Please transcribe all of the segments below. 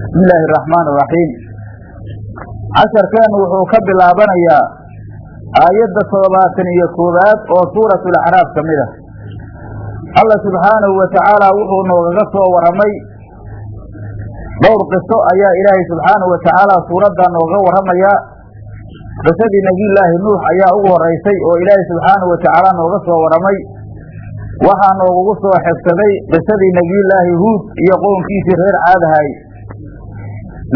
bismi illaahi araxmaan araxiim casharkeennu wuxuu ka bilaabanayaa aayadda toddobaatan iyo koowaad oo suuratu alacraaf ka mid ah. Alla subxaanahu wa tacaala wuxuu noogaga soo warramay dhowr qiso ayaa ilaahay subxaanahu wa tacaala suuradda nooga warramayaa qisadii nebiyullaahi nuux ayaa ugu horraysay oo ilaahay subxaanahu wa tacaala nooga soo warramay waxaa noogugu soo xigsaday qisadii nebiyullaahi huud iyo qownkiisii reer caadahay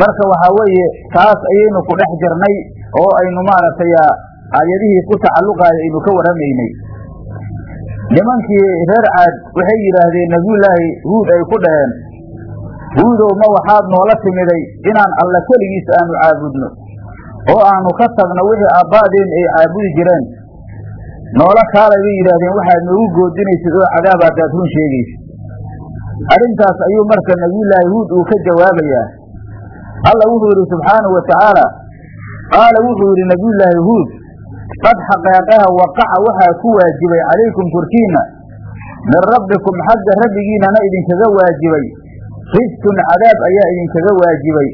marka waxaa weeye taas ayaynu ku dhex jirnay oo aynu maaragtay aayadihii ku tacalluqaaya aynu ka warramaynay. Nimankii reer caad waxay yidhaahdeen nebiyullaahi huud ay ku dhaheen. Huudow ma waxaad noola timiday inaan alla keligiis aanu caabudno oo aanu ka tagno wixii aabba'deen ay caabudi jireen. Noola kaalay bay yidhaahdeen waxaad noogu goodinaysid oo cadaab haddaad run sheegaysid. Arrintaas ayuu marka nebiyullaahi huud uu ka jawaabayaa alla wuxuu yidhi subxaanahu wa tacaala qaala wuxuu yidhi nebiyullaahi huud qad xaqeeqaha waqaca waxaa ku waajibay calaykum korkiinna min rabbikum xagga rabbigiinana idinkaga waajibay. Rijsun cadaab ayaa idinkaga waajibay.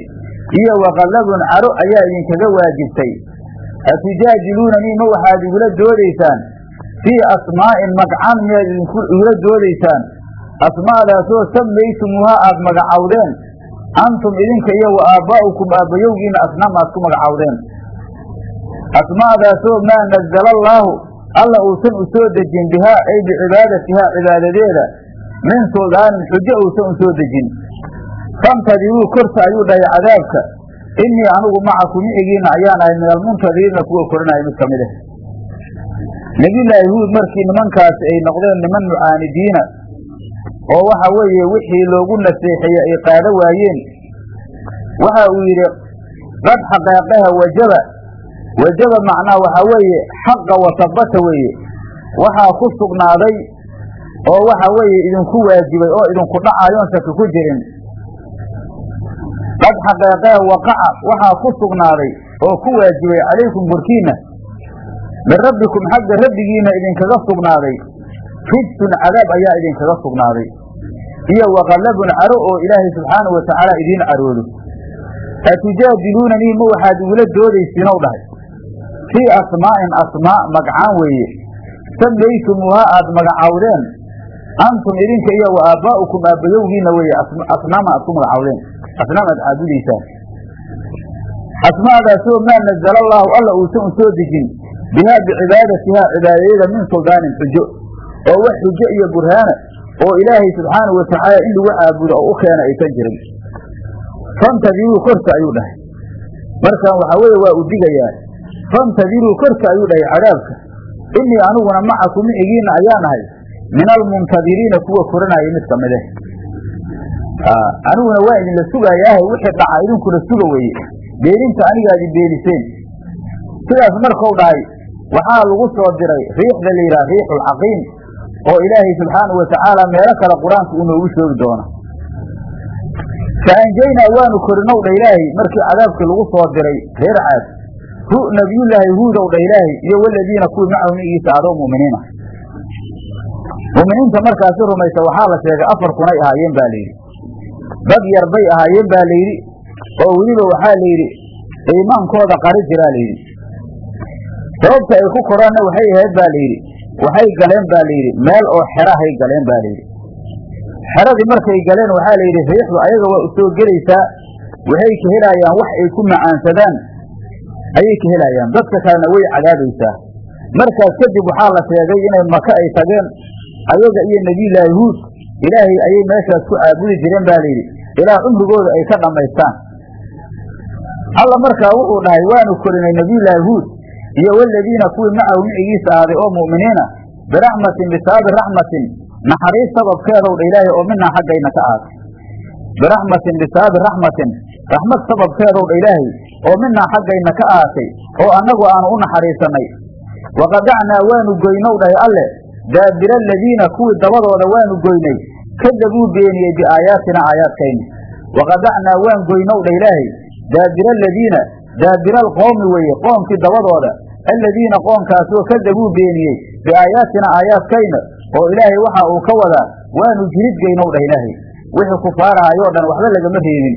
Iyo waqalladun caro ayaa idinkaga waajibtay. Atujaajiluunanii ma waxaad igula doodaysaan? Fii asmaa'in magcaan miyaad igula doodaysaan? Asmaadaasoo sammaytumuuha aad magacawdeen antum idinka iyo wa aabbaa'ukum aabbayowgiina asnaam aad ku magacawdeen asmaadaasoo maa nazala allaahu alla uusan u soo dejin bihaa ay bicibaadatihaa cibaadadeeda min suldaanin xujo uusan u soo dejin. Fantadiruu korta ayuu dhahay cadaabka. Innii anigu macakum micigiina ayaan ahay min almuntadiriina kuwa koranaya mid ka mid ah. Nebiyullaahi huud markii nimankaasi ay noqdeen niman mucaanidiina oo waxa weeye wixii loogu naseexeeye ay qaado waayeen. Waxa uu yidhi qad xaqeeqaha wajaba. Wajaba macnaa waxaa weeye xaqa wasabata weeye. Waxaa ku sugnaaday oo waxa weeye idinku waajibay oo idinku dhacayoon shaki ku jirin. Qad xaqeeqaha waqaca waxaa ku sugnaaday oo ku waajibay calaykum korkiinna min rabbikum xagga rabbigiina idinkaga sugnaaday rijsun cadaab ayaa idinkaga sugnaaday. Iyo waqallabun caro oo ilaahay subxaanahu wa tacaala idiin caroodo atujaadiluunanii ma waxaad igula doodaysiinow dhahay? Fii asmaa'in asmaa magcaan weeye. Sammaytumuuha aad magacawdeen. Antum idinka iyo wa aabbaa'ukum aabbayowgiina weeye. Asnaama aad ku magacawdeen. Asnaam aad caabudaysaan. Asmaadaasoo maa nazala allaahu alla uusan u soo dejin. Bihaa bicibaadatihaa cibaadadeeda min suldaanin xujo oo wax xujo iyo burhaana oo ilaahay subxaanahu wa tacaala in lagu caabudo oo u keena aysan jirin. Fantadiruu korka ayuu dhahay. Markan waxaa weeye waa u digayaa. Fantadiruu korka ayuu dhahay cadaabka. Innii aniguna macakum micigiinna ayaan ahay. Min almuntadiriina kuwa koranaya mid ka mid ah aniguna waa idinla sugayaahay wixii dhaca idinkuna suga weeye. Beeninta anigaadi beeniseen sidaas markau dhahay waxaa lagu soo diray riixda la yidhaha riixulcaqiim oo ilaahay subxaanahu wa tacaala meelo kale qur'aanka uu noogu sheegi doono. Fa anjaynaa waanu korinow dha ilaahay markii cadaabkii lagu soo diray reer caad. Hu nabiyullaahi huudow dha ilaahay iyo waladiina kuwii macahu nigiisa adoo mu'miniina mu'miniinta markaasi rumaysa waxaa la sheegay afar kunay ahaayeen baa layidhi dad yar bay ahaayeen baa layidhi oo weliba waxaa layidhi iimaankooda qari jiraa layidhi sababta ay ku koraanna waxay ahayd baa layidhi waxay galeen baa layidhi meel oo xerahay galeen baa layidhi xeradii markay galeen waxaa layidhi riixdu ayaga waa u soo gelaysaa waxay ka helaayaan wax ay ku macaansadaan ayay ka helayaan. Dadka kalena way cadaabaysaa markaas kadib waxaa la sheegay inay maka ay tageen ayaga iyo nebiyullaahi huud ilaahay ayay meeshaas ku caabudi jireen baa layidhi ilaa cumrigooda ay ka dhammaystaan. Alla markaa wuxuu dhahay waanu korinay nebiyullaahi huud iyo waladiina kuwii macahu micigiisa ahaaday oo mu'miniina biraxmatin bisaabi raxmatin naxariis sababkeedow dha ilaahay oo minaa xaggayna ka ahaatay biraxmatin bisaabi raxmatin raxmad sababkeedow dha ilaahay oo minaa xaggayna ka ahaatay oo annagu aanu u naxariisannay waqadacnaa waanu goynow dhahay alle daabira aladiina kuwii dabadooda waanu goynay kadabuu beeniyey biaayaatina aayaadkayna waqadacnaa waan goynow dha ilaahay daabira aladiina daabira alqoomi weeye qoomkii dabadooda aladiina qoomkaasoo kadabuu beeniyey biaayaatina aayaadkayna oo ilaahay waxa uu ka wadaa waanu jiridgeynow dhah ilaahay. Wixii kufaarahayoo dhan waxba lagama reebin.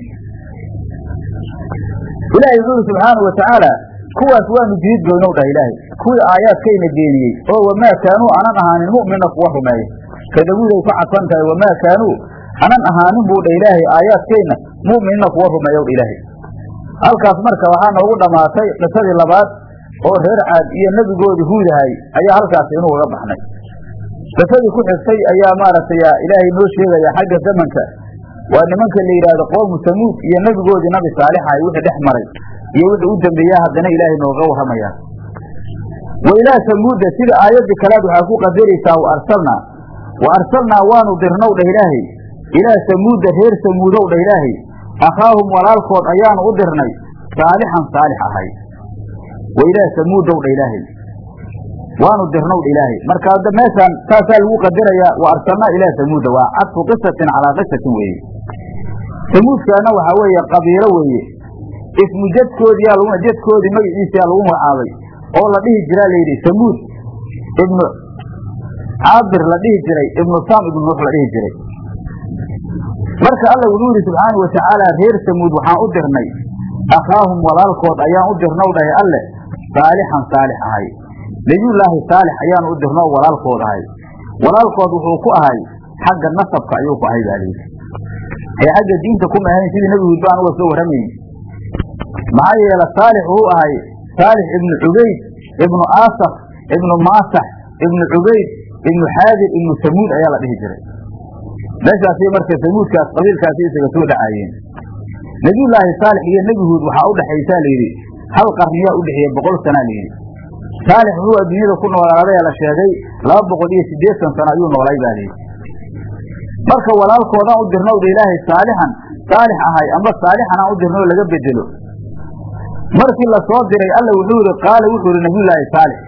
Ilaahay wuxuu yidhi subxaanau watacaala kuwaas waanu jidid goynow dhah ilaahay. Kuwii aayaadkayna beeniyey oo wamaa kaanuu anan ahaanin mu'mina kuwa rumeeya kadabuuday ku cadsan tahay wamaa kaanuu anan ahaanin buu dha ilaahay aayaadkayna mu'minina kuwa rumeeyow ilaahay. Halkaas marka waxaa noogu dhammaatay qisadii labaad oo reer caad iyo nebigoodii huudahay ayaa halkaas inuu uga baxnay. Qisadii ku xigtay ayaa maaragtay ilaahay noo sheegaya xagga zamanka. Waa nimanka la yidhaahdo qoomu samuud iyo nebigoodii nabi saalixa wixii dhex maray iyo wixii u dambeeya haddana ilaahay nooga warramaya. Wa ilaa samuuda sida aayaddii kalead waxaa ku qadaraysaa wa arsalnaa wa arsalnaa waanu dirnow dhah ilaahay. Ilaa samuuda reer samuudow dhah ilaahay. Akhaahum walaalkood ayaanu u dirnay saalixan saalix ahay wa ilaa samuudow dha ilaahay waanu dirnow dha ilaahay marka hadda meeshaan saasaa lagu qadarayaa wa arsalnaa ilaa samuuda waa cadfu qisatin calaa qisatin weeye samuudkaana waxaa weeye qabiilo weeye ismu jadkoodiyaa lagu jadkoodii magaciisayaa lagu magacaabay oo la dhihi jiraa layidhi samuud ibnu caabir la dhihi jiray ibnu saam ibnu nuux la dhihi jiray marka alla wuxuu yidhi subxaana wa tacaala reer samuud waxaan u dirnay akhaahum walaalkood ayaan u dirnow dhahay alle saalixan saalix ahay. Nabiyullaahi saalix ayaanu u dirnoo walaalkood ahay. Walaalkood wuxuu ku ahay xagga nasabka ayuu ku ahay baa layidhi ee xagga diinta kuma ahayn sidii nebi huud baan soo warramayn maxaa yeele saalix wuxuu ahay saalix ibnu cubayd ibnu aasaf ibnu maasax ibnu cubayd ibnu xaadir ibnu samuud ayaa la dhihi jiray. Meeshaasi marka samuudkaas qabiilkaasi isaga soo dhacaayeen nebiyullaahi saalix iyo nebi huud waxaa u dhexaysaa layidhi hal qarniyaa udhexeeya boqol sanaa layidhi saalix wuxuu adduunyada ku noolaaday la sheegay laba boqol iyo siddeetan sano ayuu noolay baa layidhi marka walaalkoodaan u dirnowda ilaahay saalixan saalix ahay amba saalixanaan u dirnoo laga bedelo. Markii la soo diray alla wuxuu yidhi qaala wuxuu yidhi nabiyullaahi saalix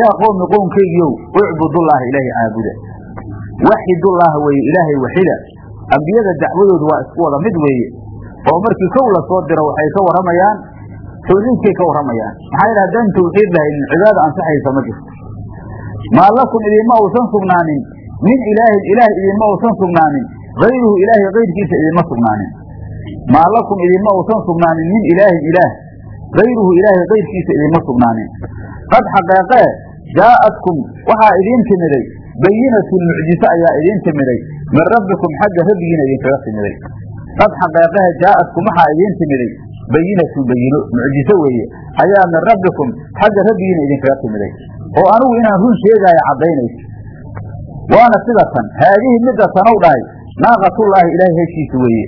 yaa qowmi qownkaygiiow ucbudullaaha ilaahay caabuda. Waxidullaaha weeye ilaahay waxida. Ambiyada dacwadoodu waa isku wada mid weeye. Oo markii kow la soo diro waxay ka warramayaan tawxiidkay ka warramayaan maxaa yidhi haddaan tawxiid lahaynin cibaada ansaxaysa ma jirto. Maa idinma uusan sugnaanin min ilaahin ilaah idinma uusan sugnaanin hayruhu ilaahay kayrkiisa idinma sugnaanin. Maa lakum idinma uusan sugnaanin min ilaahin ilaah hayruhu ilaahay kayrkiisa idinma sugnaanin. Qad xaqeeqee jaa'atkum waxaa idiin timiday. Bayinatun mucjiso ayaa idiin timiday. Min rabbikum xagga rabbigiina idinkaga timiday. Qad xaqeeqehe jaa'atkum waxaa idiin timiday bayinatun bayino mucjiso weeye. Ayaa min rabbikum xagga rabbigiina idinkaga timiday oo anigu inaan run sheegaayo caddaynayso. Waana sida tan haadihi midda tanow dhahay naaqatullaahi ilaahay heshiisa weeye.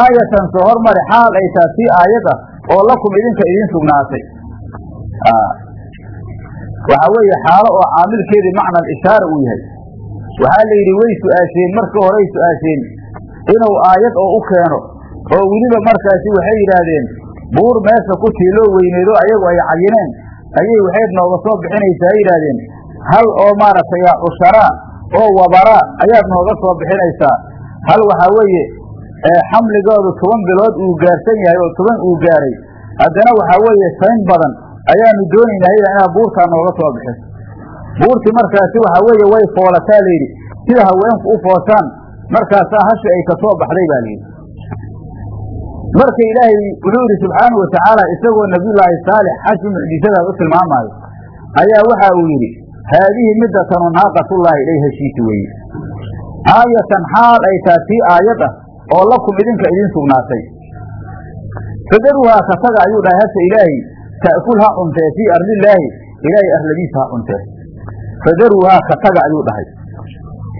Aayatan soo hormari xaal ay taa sii aayad ah oo lakum idinka idiin sugnaatay. Waxaa weeye xaalo oo caamilkeedii macna ishaara uu yahay. Waxaa la yidhi way su'aasheen marka horay su'aasheen. Inuu aayad oo u keeno oo weliba markaasi waxay yidhaahdeen buur meesha ku tiiloo weyneedo ayagu ay cayineen ayay waxayd nooga soo bixinaysaa ay yidhaahdeen hal oo maaragtay cusharaa oo wabaraa ayaad nooga soo bixinaysaa. Hal waxaa weeye xamligoodu toban bilood uu gaarsan yahay oo toban uu gaaray haddana waxaa weeye sayn badan ayaanu doonaynaa inaad buurtaa nooga soo bixiso buurtii markaasi waxaa weeye way foolataa layidhi sida haweenku u fooshaan markaasaa hashi ay ka soo baxday baa layidhi marka ilaahay wuxuu yidhi subxaanau watacaala isagoo nabiyullaahi saalix hashi mucjisadaas u tilmaamaayo ayaa waxa uu yidhi haadihi midda tanu naaqatullaahi ilay heshiisi weeye. Aayatan xaal ay taa tii aayad ah oo lakum idinka idiin sugnaatay. Fadaruhaa ka taga ayuu dhahay hase ilaahay ta'kul ha cuntee fii ardillaahi ilaahay arladiisa ha cuntee. Fadaruhaa ka taga ayuu dhahay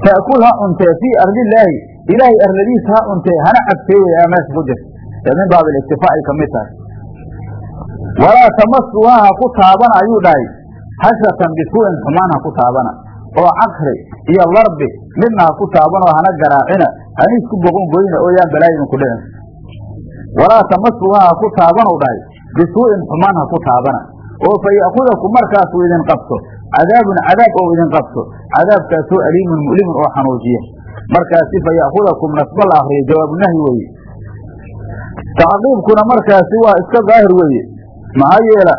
ta'kul ha cuntee fii ardillaahi ilaahay arladiisa ha cuntee hana cabtee wey aa meesha ku jirta min baab iliktifaa ay ka mid tahay walaa tamasuhaa ha ku taabana ayuu dhahay. Hashatan bisuu'in xumaan ha ku taabana oo caqri iyo larbi midna ha ku taabanoo hana garaacina. Hana isku boqon goyna oo yaan balaa idinku dhicin. Walaa tamasuhaa ha ku taabanow dhahay. Bisuu'in xumaan ha ku taabana oo fa ya'kudakum markaasuu idin qabto. Cadaabun cadaab oo idin qabto. Cadaabkaasoo aliimun mu'limun oo xanuujiya. Markaasi fa ya'kudakum nasba la akriyo jawaabunahyi weeye tacqiibkuna markaasi waa iska daahir weeye. Maxaa yeela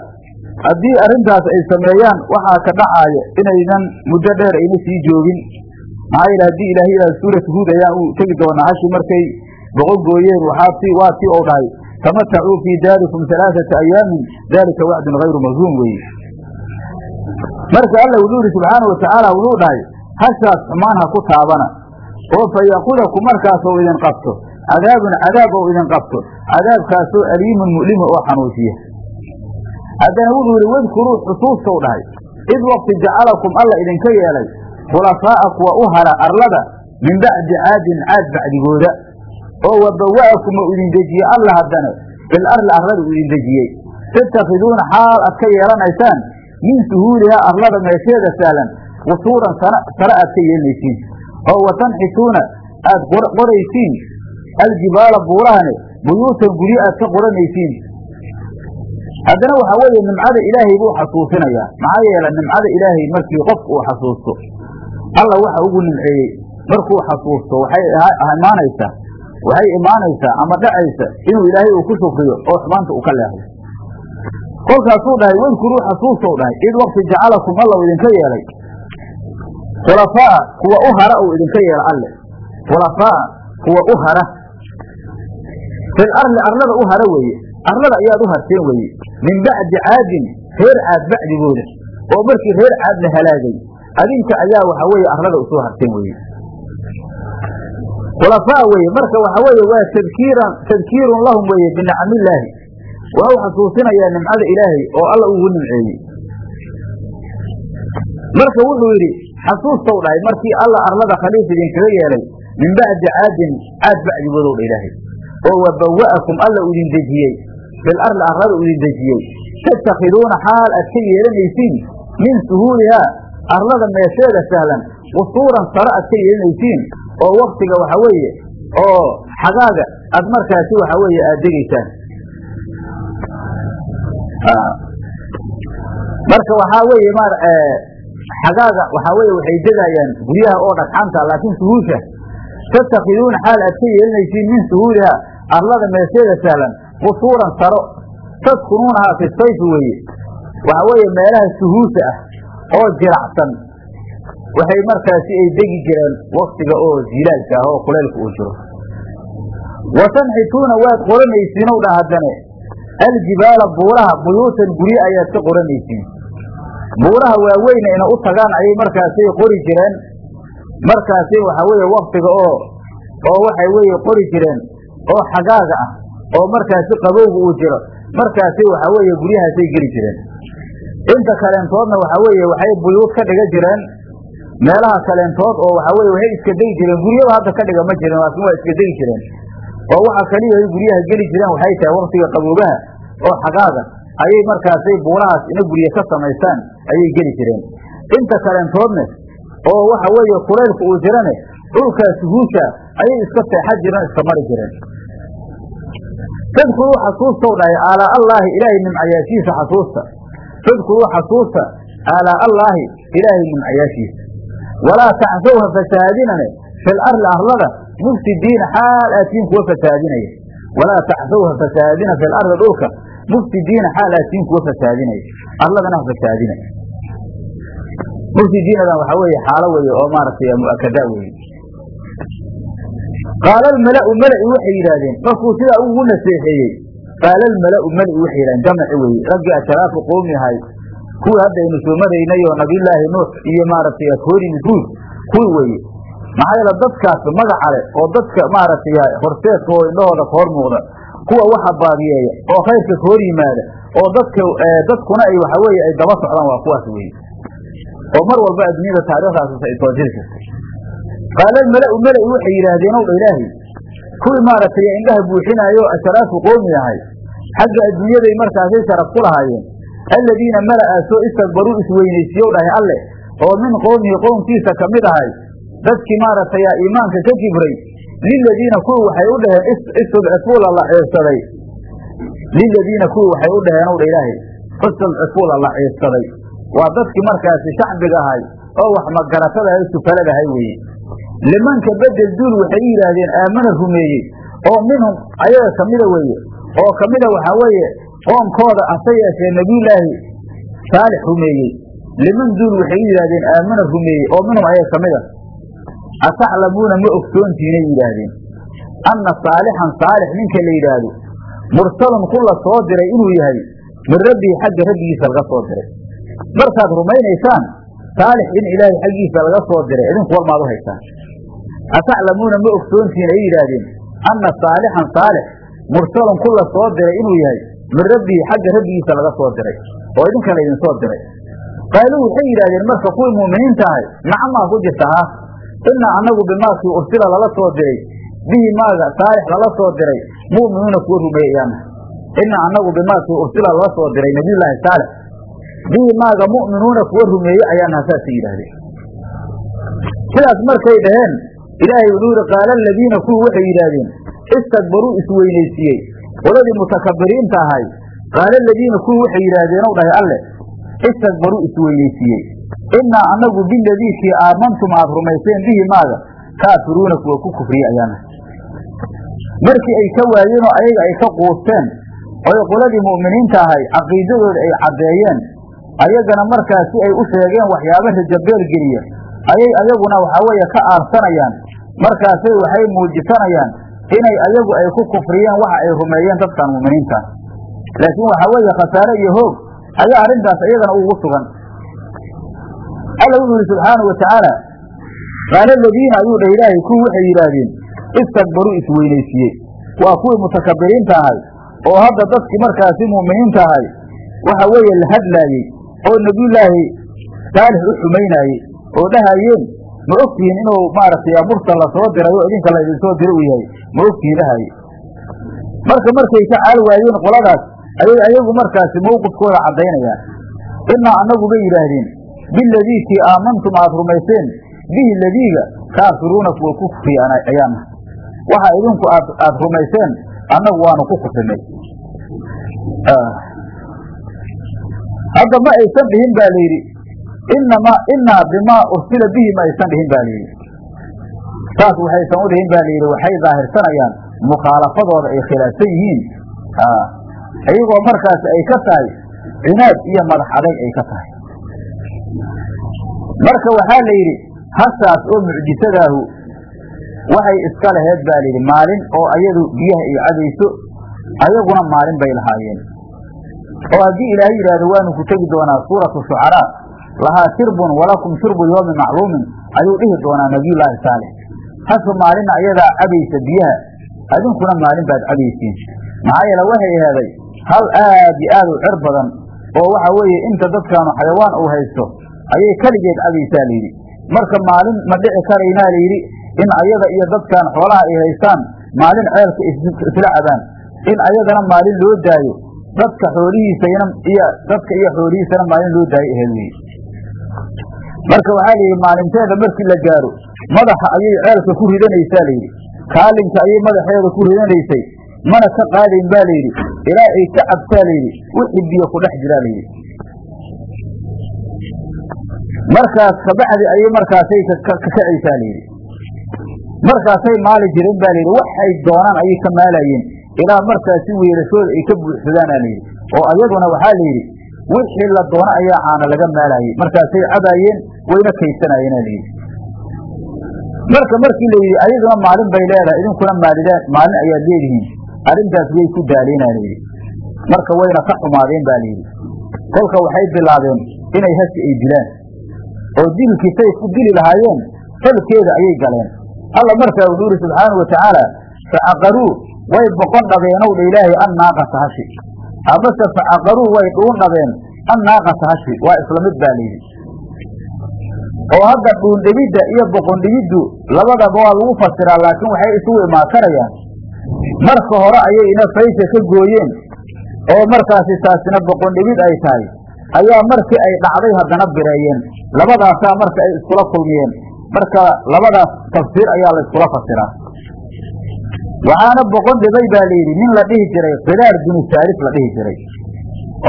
haddii arrintaas ay sameeyaan waxaa ka dhacaaya inaynan muddo dheer ayna sii joogin. Maxaa yeele haddii ilaahay yidhahda suuratu huud ayaan u tegi doonaa hashi markay boqon gooyeen waxaa ti waa tii ou dhahay. Tamatacuu fii daarikum alaaata ayaamin dalika wacdun hayru makduum weeye. Marka alla wuxuu yihi subxaana watacaala wuxuu dhahay hashaas xumaan ha ku taabana oo fa yaakudaku markaasoo idin qabto cadaabun cadaab ou idin qabto. Cadaabkaasoo aliimun mu'lima oo xanuujiya haddana wuxuu yihi wadkuruu xusuustow dhahay. Id waqti jacalakum alla idinka yeelay khulafaa'a kuwa u hara arlada min bacdi caadin caad bacdigooda. Oo wabawa'akum ou idin dejiye alla haddana bil arli arlada uu idin dejiyey. Tattakhiduuna xaal aad ka yeelanaysaan min suhuulihaa arlada meesheeda sahlan qusuuran sare aad ka yeelanaysiin oo watanxituuna aad qoraysiin aljibaala buurahane buyuutan guryo aad ka qoranaysiin haddana waxaa weeye nimcada ilaahay buu xasuusinayaa maxaa yeele nimcada ilaahay markii qofku uu xasuusto alla waxa ugu nimceeyey markuu xasuusto waxay imaanaysaa waxay imaanaysaa ama dhacaysa inuu ilaahay uu ku shukriyo oo xumaanta uu ka leexdo kolkaasuu dhahay wadkuruu xasuustow dhahay id waqti jacalakum alla idinka yeelay khulafaa'a kuwa u hara uu idinka yeela alle khulafaa'a kuwa u hara fil arli arlada u hara weeye. Arlada ayaad u harteen weeye. Min bacdi caadin reer caad bacdigooda oo markii reer caad la halaagay. Adinka ayaa waxa weeye arlada u soo harteen weeye. Khulafaa weeye marka waxa weeye waa tadkiiran tadkiirun lahum weeye binicamillaahi waa u xasuusinayaa nimcada ilaahay oo alla ugu nimceeyey. Marka wuxuu yidhi xasuustow dhahay markii alla arlada khaliif idinkaga yeelay min bacdi caadin caad bacdigoodow dha ilaahay oo wabawa'akum alla idin dejiyey bil arli arlada idin dejiyey tattakhiduuna xaal aad ka yeelanaysiin min suhuulihaa arlada meesheeda sahlan qusuuran sare aad ka yeelanaysiin oo waktiga waxa weeye oo xagaaga aad markaasi waxa weeye aad degaysaan marka waxaa weeye ma xagaaga waxaa weye waxay degayaan guryaha oo dhagxanta laakiin suhuusha tattakhiduuna xaal aad ka yeelanaysiin min suhuuliha arlada meesheeda sahlan qusuuran saro tadkunuunahaa fi sayfi weeye. Waxaa weeye meelaha suhuusha ah oo jiracsan waxay markaasi ay degi jireen waktiga oo zilaalka ah oo kuleylka uu jiro. Wa tanxituuna waad qoranaysiinow dha haddane aljibaala buuraha buyuutan gurye ayaad ka qoranaysiin. Buuraha waaweyna ina u tagaan ayay markaasay qori jireen. Markaasi waxaa weeye waktiga oo oo waxay weeye qori jireen oo xagaaga ah oo markaasi qabowga uu jiro. Markaasi waxaa weeye guryahaasay geli jireen. Inta kaleentoodna waxaa weeye waxay buyuud ka dhiga jireen. Meelaha kaleentood oo waxaa weye waxay iska degi jireen. Guryaba hadda ka dhiga ma jirin laakiin waa iska degi jireen. Oo waxa kaliya ay guryaha geli jireen waxay tahay waktiga qaboobaha oo xagaaga. Ayay markaasay buurahaas ina gurye ka samaystaan ayay geli jireen. Inta kaleentoodne oo waxa weeye kulaylka uu jirane dhulkaas huusha ayay iska seexan jireen iska mari jireen. Tadkuruu xasuustow dhahay aalaa allaahi ilaahay nimcayaashiisa xasuusta. Tadkuruu xasuusta aalaa allaahi ilaahay nimcayaashiisa walaa tacsow ha fasahaadinane fil arlada mufsidiina xaal aatiin kuwa fasahaadinaya walaa tacsow ha fasahaadina fil dhulka mufsidiina xaal aatiin kuwa fasahaadinaya arladana ha fasahaadina mufsidiinadan waxaa weeye xaalo weeye oo maaragtay mu'akada weeye qaala almala'u mala'i waxay yidhaahdeen markuu sidaa ugu naseexeeyey qaala almala'u mala'i waxay yidhahdeen jamaci weeye raggii asharaafu qoomi ahay kuwii hadda aynu soo maraynay oo nabiyullaahi nuux iyo maaragtay koorimi huud kuwii weeye maxaa yeele dadkaas magaca leh oo dadka maaragtay horseedka oo indhahooda ka hor muuqda kuwa waxa baadiyeeya oo khayrka ka hor yimaada oo dadka dadkuna ay waxa weeye ay daba socdaan waa kuwaas weeye oo mar walba adduunyada taariikhdaas ay soo jiri jirtay qaala almala'u mala'i waxay yidhaahdeen ow dha ilaahay? Kuwii maaragtay indhaha buuxinaayo asharaafu qoomi ahay xagga adduunyaday markaasay sharaf ku lahaayeen. Alladiina mala'aasoo istakbaruu isweynaysiiyow dhahay alle oo min qowmihi qownkiisa ka mid ahay. Dadkii maaragtay iimaanka ka kibray liladiina kuwii waxay u dhaheen istudcifuula la ciirsaday liladiina kuwii waxay u dhaheen ow dha ilaahay istudcifuula la ciirsaday waa dadkii markaasi shacbiga ahay oo wax magaratada ahay sufalada ahay weeye limanka bedel duul waxay u yidhaahdeen aamana rumeeyey. Oo minhum ayaga kamida weeye. Oo kamida waxaa weeye qoonkooda ase yeeshee nebiyullaahi saalix rumeeyey. Liman duul waxay u yidhahdeen aamana rumeeyey. Oo minhum ayaga ka mid a ataclamuuna ma ogsoontiinay yidhaahdeen. Anna saalixan saalix ninka la yidhaahdo mursalun ku la soo diray inuu yahay min rabbihi xagga rabbigiisa laga soo diray. Markaad rumaynaysaan saalix in ilaahay xaggiisa laga soo diray idinku war maad u haysaan ataclamuuna ma ogsoontihiin ay yidhaahdeen anna saalixan saalix mursalun ku la soo diray inuu yahay min rabbihi xagga rabbigiisa laga soo diray oo idinka laydin soo diray. Qaaluu waxay yidhahdeen marka kuwii mu'miniinta ahay nacamaa ku jirta ha? Inaa annagu bimaakii ursila lala soo diray bihi maaga saalix lala soo diray mu'minuuna kuwa rumeeye ayaana inaa annagu bimaakii ursila lala soo diray nabiyullaahi saalix bihi maaga mu'minuuna kuwa rumeeye ayaana saasay yidhaahdeen. Sidaas markay dhaheen ilaahay wuxuu yidhi qaala aladiina kuwii waxay yidhaahdeen istakbaruu isweynaysiiyey. Qoladii mutakabiriinta ahay qaala aladiina kuwii waxay yidhaahdeen ow dhahay alle istakbaruu isweynaysiiyey. Innaa annagu biladii kii aamantum aad rumayseen bihi maaga kaafiruuna kuwa ku kufriye ayaana markii ay ka waayeen oo ayaga ay ka quusteen oy qoladii mu'miniinta ahay caqiidadooda ay caddeeyeen ayagana markaas si ay u sheegeen waxyaaba rajabeel geliya ayay ayaguna waxaa weeye ka aarsanayaan markaasay waxay muujisanayaan inay ayagu ay ku kufriyeen waxa ay rumeeyeen dadkan mu'miniinta laakiin waxaa weeye khasaare iyo hoog ayaa arrintaas iyagana ugu sugan. Alla wuxuu yihi subxaanau watacaala qaala aladiina ayuu dhah ilaahay kuwii waxay yidhaahdeen istakbaruu isweynaysiiyey. Waa kuwii mutakabiriinta ahay oo hadda dadkii markaasi mu'miniinta ahay waxa weeye la hadlaayey oo nebiyullaahi saalix u xumaynaayey oo dhahayeen ma ogtihiin inuu maaragtay mursal la soo diray oo idinka laydin soo dira uu yahay? Ma ogtihiin dhahaye marka markay ka caal waayeen qoladaas ayay ayagu markaasi mawqifkooda caddaynayaan. Inaa annagu bay yidhaahdeen biladii kii aamantum aad rumayseen bihi ladiiga kaafiruuna kuwa ku kufriya ayaana waxa idinku aad aad rumayseen annagu waanu ku kufrinay hadda ma aysan dhihin ba yidhi inamaa inaa bimaa ursila bihi ma aysan dhihin ba layidhi saas waxaysan u dhihin ba layidhi waxay daahirsanayaan mukhaalafadooda ay khilaafsan yihiin. Iyagoo markaas ay ka tahay cinaad iyo madax adag ay ka tahay. Marka waxaa la yidhi hashaas oo mucjisadaahu waxay iska laheed ba layidhi maalin oo ayadu biyaha ay cabayso ayaguna maalin bay lahaayeen oo haddii ilaahay yidhaahdo waanu ku tegi doonaa suuratu shucaraa lahaa shirbun walakum shirbu yoomin macluumin ayuu dhihi doonaa nabiyullaahi saalix. Hashu maalina ayadaa cabaysa biyaha adinkuna maalin baad cabaysiin. Maxaa yeele waxay aheeday hal aad iyo aad u cer badan oo waxa weeye inta dadkaanu xayawaan uu haysto ayay keligeed cabaysaa layidhi. Marka maalin ma dhici karaynaa layidhi in ayada iyo dadkan xoolaha ay haystaan maalin ceelka isla cabaan. In ayadana maalin loo daayo dadka xoolihiisana dadka iyo xoolihiisana maalin loo daayo aheed weye marka waxaa layidhi maalinteeda markii la gaaro madaxa ayay ceelka ku ridanaysaa layidhi kaalinka ayay madaxeeda ku ridanaysay mana ka qaadayn ba layidhi ilaa ay ka cabtaa layidhi wixii biyo ku dhex jiraa layidhi markaas kabacdi ayay markaasay kakacaysaa layidhi markaasay maali jireen ba layidhi waxay doonaan ayay ka maalayeen ilaa markaasi weerashooda ay ka buuxsadaana layidhi oo ayaduna waxaa layidhi wixii la doono ayaa caana laga maalayey markaasay cabaayeen wayna kaysanayeena layidhi marka markii la yidhi ayaduna maalin bay leedahay idinkuna maalidaan maalin ayaad leedihiin. Arrintaas way ku daaleenaa layidhi marka wayna ka xumaadeen ba layidhi kolka waxay bilaabeen inay hashi ay dilaan. Oo dilkii say ku dili lahaayeen salkeeda ayay galeen. Alla markaa wuxuu yihi subxaanau watacaala facaqaruu way boqon dhabeenow dha ilaahay an naaqata hashi amase facaqaruu way dhuun dhabeen an naaqata hashi waa isla mid baa layidhi oo hadda dhuundhibidda iyo boqondhibiddu labadaba waa lagu fasiraa laakiin waxay isugu imaatanayaan marka hore ayay ina faysha ka gooyeen oo markaasi taasina boqondhibid ay tahay. Ayaa markii ay dhacday haddana bireeyeen. Labadaasaa marka ay iskula kulmiyeen. Marka labadaas tafsiir ayaa la iskula fasiraa waxaana boqon dhibay baa layidhi nin la dhihi jiray khilaar binu saalif la dhihi jiray.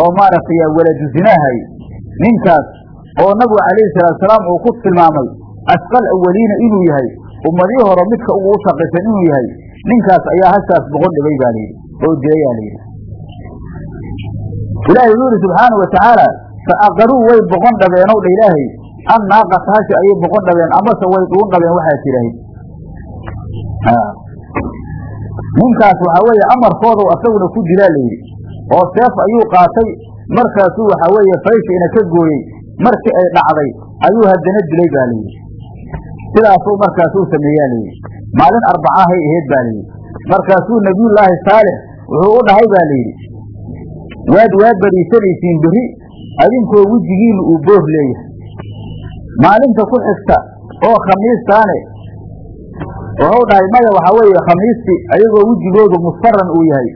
oo maaragtay waladu zinaahay ninkaas oo nabigu calayhi salaatusalaam uu ku tilmaamay asqal awaliina inuu yahay ummadii hore midka ugu u inuu yahay ninkaas ayaa hashaas boqon dhibay baa layidhi oo dilayaa layidhi ilaahay wuxuu yidhi subxaanau watacaala fa aqaruu way boqon dhabeenow dha ilaahay an naaqata hashi ayay boqon dhabeen amase way dhuun dhabeen waxaad tidhaahid ninkaas waxaa weeye amarkoodu asaguna ku dilaa layidhi oo seef ayuu qaatay markaasuu waxaa weeye fayshayna ka gooyey. Markii ay dhacday ayuu haddana dilay baa layidhi sidaasuu markaasuu sameeyaa layidhi maalin arbacahay aheyd baa layidhi markaasuu nebiyullaahi saalix wuxuu u dhahay baa layidhi waad waa bariisanaysiin beri adinkoo wejigiinu uu boor leeyahay. Maalinta ku xigta oo khamiistaane wuxuu dhahay maya waxaa weeye khamiistii ayagoo wejigoodu musfaran uu yahay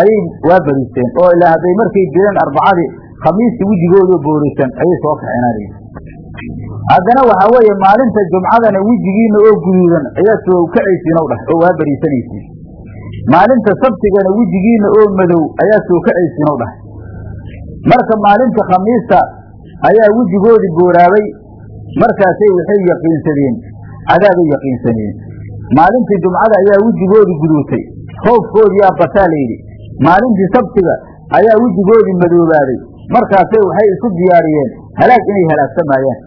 ayay waa bariisteen. Oo ilaa hadday markay dileen arbacadii khamiistii wejigoodu boorisan ayay soo kaxeenaan haddana waxaa weeye maalinta jumcadana wejigiina oo guduudan ayaa soo kacaysiin dhah oo waa bariisanaysiin. Maalinta sabtigana wejigiina oo madow ayaa soo kacaysiin o dhahay. Marka maalinta khamiista ayaa wejigoodii booraabay markaasay waxay yaqiinsadeen cadaabay yaqiinsaneen maalintii jumcada ayaa wejigoodii guduutay hoofkoodii yaa bataa layidhi maalintii sabtiga ayaa wejigoodii madoobaaday. Markaasay waxay isu diyaariyeen halaag inay halaagsamayaan.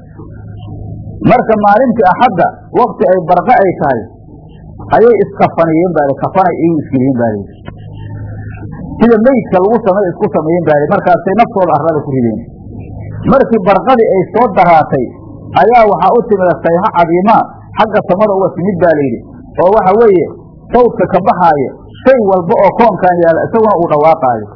Marka maalintii axadda wakti ay barqa ay tahay ayay iskafaniyeen baa kafanay iyu isgeliyeen baa layidhi sida meydka lagu samay isku sameeyeen baa markaasay naftooda arlada ku rideen. Markii barqadii ay soo daraatay ayaa waxaa u timida sayxo cadiimaa xagga samada uga timid baa layidhi oo waxa weeye sawdka ka baxaaya shay walba oo koonkan yaalla isaguna uu dhawaaqaayo.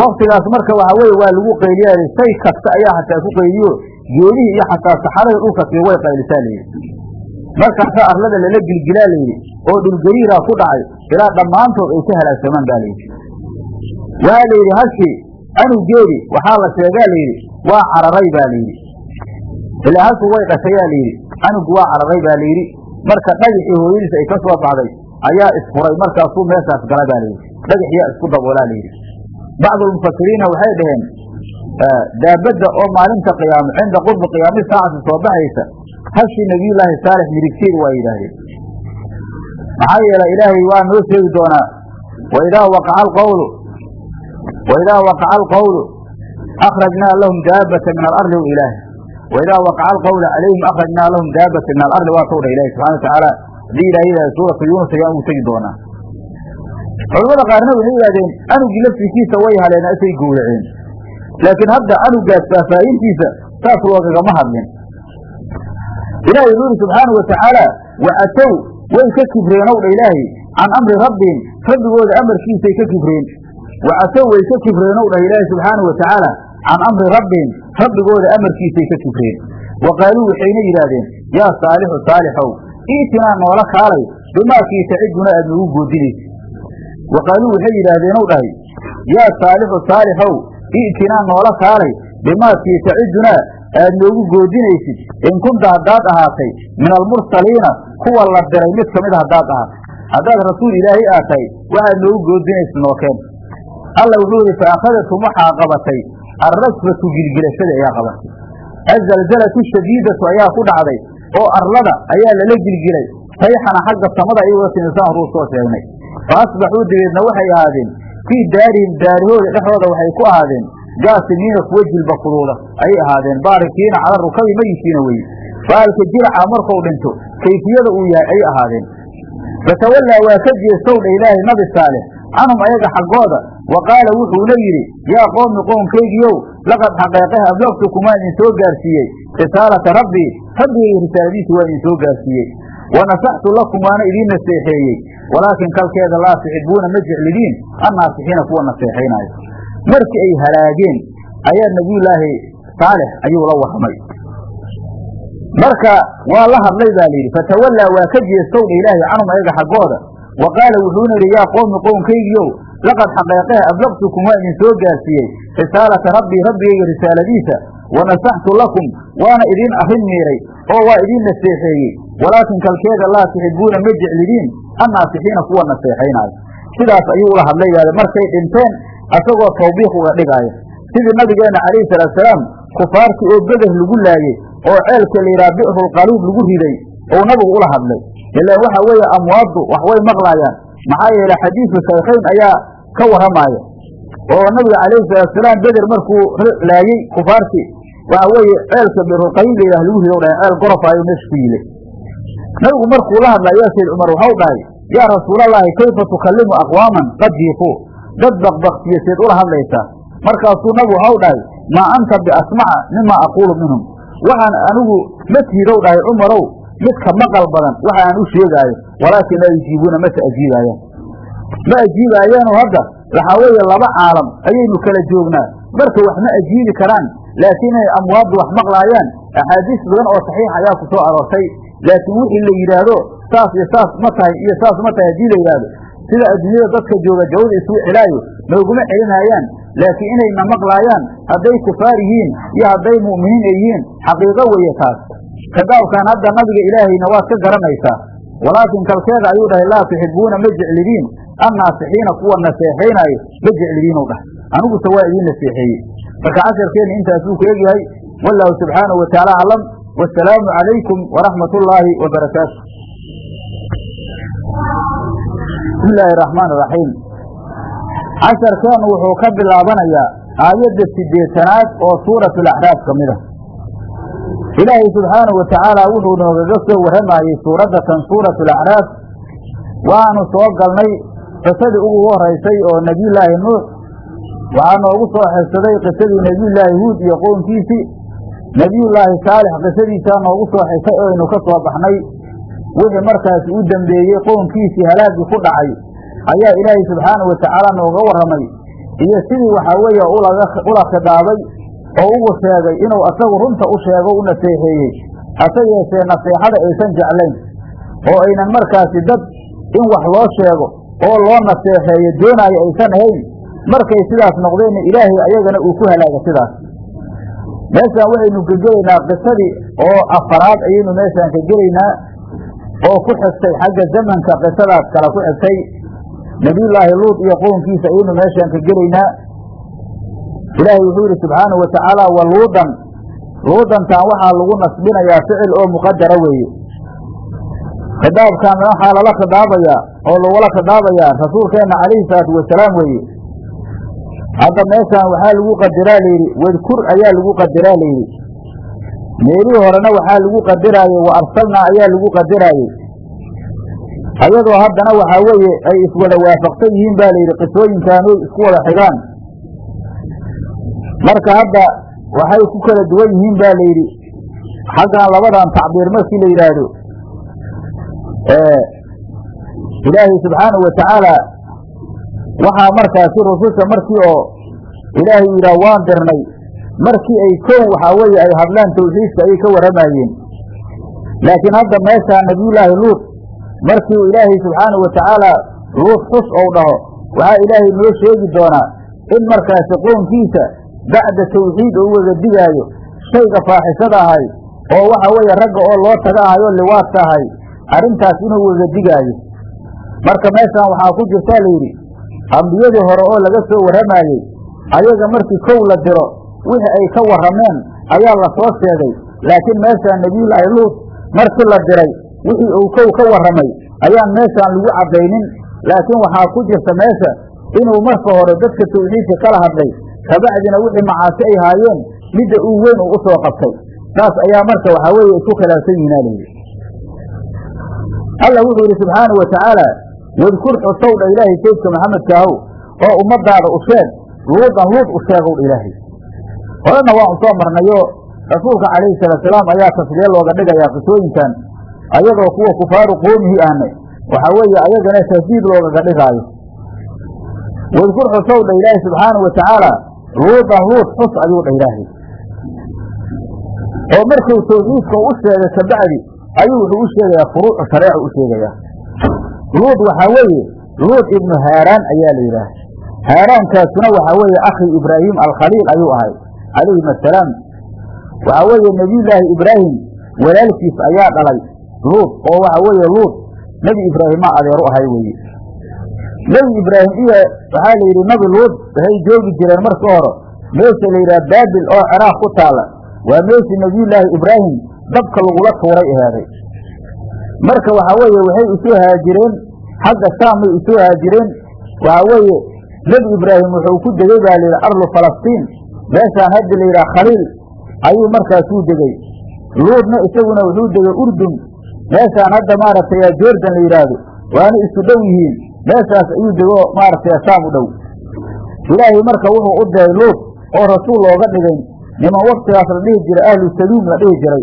Waktigaas marka waxaa weye waa lagu qayliyaa shay kasta ayaa xataa ku qayliyo geedihii iyo xataa saxarada dhulka sii way qaylisaa layidhi markaasaa arlada lala gilgilaa layidhi oo dhulgariiraa ku dhacay ilaa dhammaantood ay ka halaagsamaan baa layidhi waa layidhi hashii anugeedi waxaa la sheegaa layidhi waa cararay baa layidhi ilaa hashu way dhashayaa layidhi anugu waa cararay baa layidhi. Marka dhagaxii hooyadiis ay ka soo baxday ayaa isfuray markaasuu meeshaas gala baa layidhi. Dhagaxyaa isku daboolaa layidhi. Bacdulmufasiriina waxay dhaheen daabadda oo maalinta qiyaamo cinda qurbi qiyaami saacati soo baxaysa hashii nebiyullaahi saalix midigteedu waa yidhaahdeen. Maxaa yeelay ilaahay waa noo sheegi doonaa waidaa waqaca alqawlu waidaa waqaca alqawlu akhrajnaa lahum daabata min alardi ilaah waidaa waqaca alqawlu calayhim akhrajnaa lahum daabata min alardi waa towdha ilahi subxana watacaala haddii ilaah yidhahda suuratu yuunus ayaan ugu tegi doonaa culamada qaarna waxay yidhahdeen anugii laftikiisa way haleen isay gowraceen laakiin hadda anugaas faahfaahintiisa saas loogagama hadlin ilaahay wuxuu yidhi subxaanau watacaala wacatow way ka kibreenow dha ilaahay can amri rabbihim rabbigooda amarkiisay ka kibreen wacatow way ka kibreenow dhah ilaahay subxaanau watacaala can amri rabbihim rabbigooda amarkiisay ka kibreen wa qaaluu waxayna yidhaahdeen yaa saalixu saalixow iitinaa noola kaalay bimaakii taciduna aad noogu goodinaysa wa qaaluu waxay yidhaahdeen ow dhahay yaa saalixu saalixow i'tinaa noola kaalay bimaakii tacidunaa aad noogu goodinaysid. In kunta haddaad ahaatay min almursaliina kuwa la diray mid ka mid haddaad ahaatay. Haddaad rasuul ilaahay aad tahay waxaad noogu goodinaysid nookeen alla wuxuu yidhi fa akhadatum waxaa qabatay alrasfatu gilgilashada ayaa qabatay azalzalatu shadiidatu ayaa ku dhacday oo arlada ayaa lala gilgilay sayxana xagga samada ayagoo timisaan horuu soo sheegnay fa asbaxuu dabeedna waxay ahaadeen fii daarihim daarihooda dhexdooda waxay ku ahaadeen jaasimiina kuwa jilba kuduuda ayay ahaadeen baarikiina cala rukabi mayisiina weye faalka jiraca markuu dhinto kayfiyada uu yahay ayay ahaadeen fatawallaa waa ka jeestow dha ilaahay nabi saalix canhum ayaga xaggooda. Wa qaala wuxuuna yidhi yaa qoomi qoomkaygiiow laqad xaqeeqeh ablaqtukum waan idin soo gaarsiiyey risaalata rabbii rabbigayga risaaladiisa waan idin soo gaarsiiyey. Wa nasaxtu lakum waana idiin naseexeeyey. Walaakin kalkeeda laa tuxibuuna ma jeclidiin annaasixiina kuwa naseexaynaayo markii ay halaageen ayaa nebiyullaahi saalix ayuu la warramay marka waa la hadlay baa layidhi fatawallaa waa ka jeestowdha ilaahay canhum ayaga xaggooda wa qaala wuxuuna yidhi yaa qowmi qownkaygiiow laqad xaqeeqeh ablaqtukum waa idin soo gaarsiiyey risaalata rabbii rabbigayga risaaladiisa wa nasaxtu lakum waana idiin arrin miiray oo waa idiin naseexeeyey walaakin kalkeeda laa tuxibuuna ma jeclidiin annaasixiina kuwa naseexaynaayo sidaas ayuu ula hadlay baade markay dhinteen asagoo tawbiiq uga dhigaayo sidii nabigeenna calayhi salaatusalaam kufaartii oo beder lagu laayey oo ceelka la yidhaha bi'rulqaluub lagu riday ou nabigu ula hadlay ilaan waxa weeye amwaaddu wax way maqlaayaan. Maxaa yeele xadiisu shaykhayn ayaa ka warramaaya oo nabiga calayhi salaatusalaam beder markuu laayey kufaartii waxa weeye ceelka bi'rulqaluub la lagu rido dhahay ceel gorofaayo meesha ku yilay. Nabigu markuu la hadla ayaa sayd cumar waxau dhahay yaa rasuulallaahi kayfa tukallimu aqwaaman qad jiifuu dad baqbaqtiyaseed ula hadlaysaa markaasuu nabigu waxau dhahay maa anta biasmaca mima aquulu minhum. Waxaan anigu ma tiidow dhahay cumarow midka maqal badan waxa aan u sheegaayo walaakin laa yujiibuuna mase ajiibaayaan ma ajiibaayaanoo hadda waxaa weeye laba caalam ayaynu kala joognaa. Marka wax ma ajiibi karaan laakiin inay amwaaddu wax maqlaayaan axaadiis badan oo saxiix ayaa ku soo aroortay. Laakiin wixii la yidhaahdo saas iyo saas ma tahay iyo saas ma tahay haddii la yidhaahdo. Sida adduunyada dadka jooga jawada isugu celaayo nooguma celinayaan. Laakiin inayna maqlaayaan hadday kufaar yihiin iyo hadday mu'miniin ay yihiin xaqiiqo weeye taas kadaabkan hadda nabiga ilaahayna waad ka garanaysaa walaakin kalkeeda ayuu dhahay laa tuxibuuna ma jeclidiin annaasixiina kuwa naseexaynaayo ma jeclidiinu dhahay aniguse waa idiin naseexeeyey. Marka casharkeenna intaasuu ku egyahay wallahu subxaanahu watacaala aclam. Wasalaamu calaykum waraxmat ullaahi wabarakaatu bismi illaahi araxmaan iraxiim casharkeennu wuxuu ka bilaabanayaa aayadda siddeetanaad oo suuratu laxraaf ka mid a ilaahay subxaanahu watacaala wuxuu noogaga soo warramayey suuraddatan suuratu alacraaf waanu soo galnay qisadii ugu horaysay oo nebiyullaahi nuux. Waxaa noogu soo xigsaday qisadii nebiyullaahi huud iyo qownkiisii nebiyullaahi saalix qisadiisaa noogu soo xigtay oo ka soo baxnay. Wixii markaasi u dembeeyey qownkiisii halaaggii ku dhacay ayaa ilaahay subxaanahu watacaala nooga warramay. Iyo sidii waxaa weeye ula khidaabay oo ugu sheegay inuu asagu runta u sheego u naseexeeyey. Hase yeeshee naseexada aysan jeclayn oo aynan markaasi dad in wax loo sheego oo loo naseexeeyo doonaayo aysan ahayn markay sidaas noqdeenna ilaahay ayagana uu ku halaaga sidaas. Meeshaan waxaynu ka gelaynaa qisadii oo afaraad ayaynu meeshaan ka gelaynaa oo ku xigtay xagga zamanka qisadaas kale ku xigtay. Nebiyullaahi luud iyo qownkiisa ayaynu meeshaan ka gelaynaa ilaahay wuxuu yidhi watacaala wa luudan. Luudantan waxaa lagu nasbinayaa ficil oo muqadara weeye. Khidaabkan waxaa lala khidaabayaa oo lagula khidaabayaa rasuulkeenna calayhi salaatu wasalaam weeye. Hadda meeshaan waxaa lagu qadiraa layidhi wadkur ayaa lagu qadiraa layidhi meelihii horena waxaa lagu qadiraaye wa arsalnaa ayaa lagu qadiraayey. Ayadoo haddana waxaa weeye ay iswada waafaqsan yihiin ba layidhi qisooyinkaanoy isku wada xigaan marka hadda waxay ku kala duwan yihiin ba layidhi xaggan labadan tacbiir markii la yidhaahdo. Ilaahay subxaanahu watacaala waxaa markaasi rususha markii oo ilaahay yidhaah waan dirnay. Markii ay kow waxaa weeye ay hadlaan tawxiidka ayay ka warramayeen laakiin hadda meeshaa nabiyullaahi luud markii ilaahay subxaanahu watacaala luud xus ou dhaho waxaa ilaahay noo sheegi doonaa in markaasi qoonkiisa bacda tawxiid oo waga digaayo. Shayga faaxishada ahay oo waxa weeye ragga oo loo taga ahay oo liwaadka ahay arrintaas inuu waga digaayo. Marka meeshaan waxaa ku jirtaa layidhi ambiyadii hore oo laga soo warramaayey ayaga markii kow la diro wixii ay ka warrameen ayaa la soo sheegay. Laakiin meeshaan nebiyullaahi luud markii la diray wixii uu kow ka warramay ayaan meeshaan lagu caddaynin laakiin waxaa ku jirta meesha inuu marka hore dadka tawxiidka kala hadlay kabacdina wixii macaasi ay haayeen midda uu weyn uu u qabtay. Saas ayaa marka waxaa weeye isku khilaafsan yihinaa layidhi alla wuxuu yidhi subxaanau watacaala wadkur xusow dha ilaahay saydka maxamedkaahow oo ummadaada u sheeg luudan luud u sheegow dha ilaahay. Horena waan u soo marnayo rasuulka calayhi salaatusalaam ayaa tasliye looga dhigayaa qisooyinkan ayadoo kuwa kufaaru qoomihii ahne waxaa weeye ayagana tahdiid loogaga dhigaayo. Wadkur xusow dha ilaahay subxaanau watacaala luudan luud xus ayuu dha oo markuu tawxiidka u sheegay kabacdi ayuu wuxuu u sheegayaa furuucu shareecu u sheegayaa luud waxaa weeye luud ibnu haaraan ayaa la yidhaah haaraankaasuna waxaa weeye akhi ibraahim alkhaliil ayuu ahay calayhim assalaam waxaa weeye nebiyullaahi ibraahim walaalkiis ayaa dhalay luud oo waxaa weeye luud nebi ibraahimaa adeer u ahay weeye nebi ibraahim iyo waxaa la yidhi nabi luud waxay joogi jireen marka hore. Meesha la yidhaha baabil oo ciraaq ku taalla waa meeshii nebiyullaahi ibraahim dabka lagula tuuray ahaaday. Marka waxaa weeye waxay u soo haajireen xagga shaamay u soo haajireen. Waxaa weeye nebi ibraahim wuxuu ku degey baa layidhi arlu falastiin. Meeshaan hadda la yidhaha khaliil ayuu markaasuu degey luudna isaguna wuxuu degey urdun. Meeshaan hadda maaragtay jordan la yidhaahdo waana isku dhow yihiin meeshaas ayuu dego maaragtay saam u dhow. Ilaahay marka wuxuu u diray luud oo rasuul looga dhigay niman waktigaas la dhihi jiray ahlu saluum la dhihi jiray.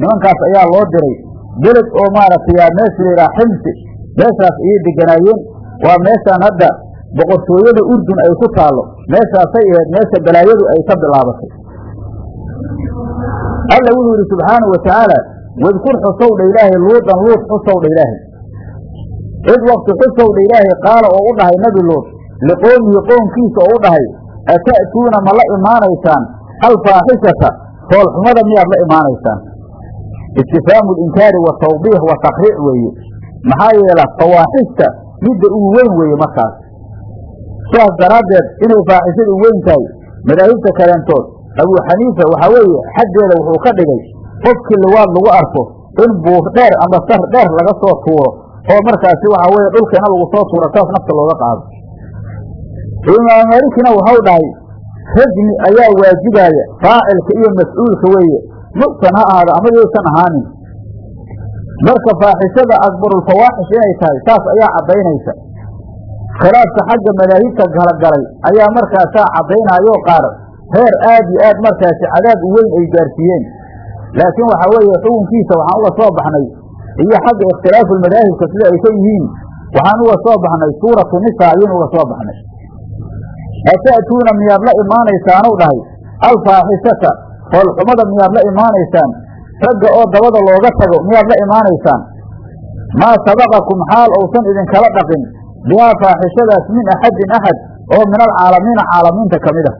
Nimankaas ayaa loo diray. Beled oo maaragtay meesha layidhaha ximsi meeshaas ayay deganaayeen waa meeshaan hadda boqortooyada urdun ay ku taallo meeshaasay ahayd meesha balaayadu ay ka bilaabatay. Alla wuxuu yidhi subxaanau watacaala wadkur xusowdha ilaahay luudan luud xusowdha ilaahay cid wakti xusowdha ilaahay qaala oo u dhahay nebi luud liqoomihi qoonkiisa oo u dhahay ata'tuuna ma la imaanaysaan? Alfaaxishata foolxumada miyaad la imaanaysaan. Istifhaamu linkaari wa tawbiix wa takriic weeye. Maxaa yeela fawaaxishta midda ugu weyn weeye markaas. Sidaas daraaddeed inay faaxishada u weyn tahay madaahibta kaleentood abuu xaniifa waxaa weeye xaggeeda wuxuu ka dhigay qofkii liwaad lagu arko in buur dheer ama sar dheer laga soo tuuro oo markaasi waxaa weeye dhulkeena lagu soo tuuro saas nafta looga qaado. Imaam maalikina waxau dhahay rajmi ayaa waajibaaya faacilka iyo mas'uulka weeye. Muxsan ha ahaada ama yaysan ahaanin. Marka faaxishada akbarulfawaaxish inay tahay saas ayaa caddaynaysa. Khilaafka xagga madaahibta galagalay ayaa markaasaa caddaynaayo qaar heer aad iyo aad markaasi cadaab weyn ay gaarsiiyeen. Laakiin waxaa weeye xukunkiisa waxaan uga soo baxnay iyo xagga ikhtilaafu lmadaahibka sida ay ka yihiin waxaan uga soo baxnay suuratu nisa ayaynu uga soo baxnay. Ata'tuuna miyaad la imaanaysaanuu dhahay. Alfaaxishata foolxumada miyaad la imaanaysaan? Ragga oo dabada looga tago miyaad la imaanaysaan? Maa sabaqakum xaal uusan idinkala dhaqin? Bihaa faaxishadaas min axadin axad oo min alcaalamiina caalamiinta ka mid a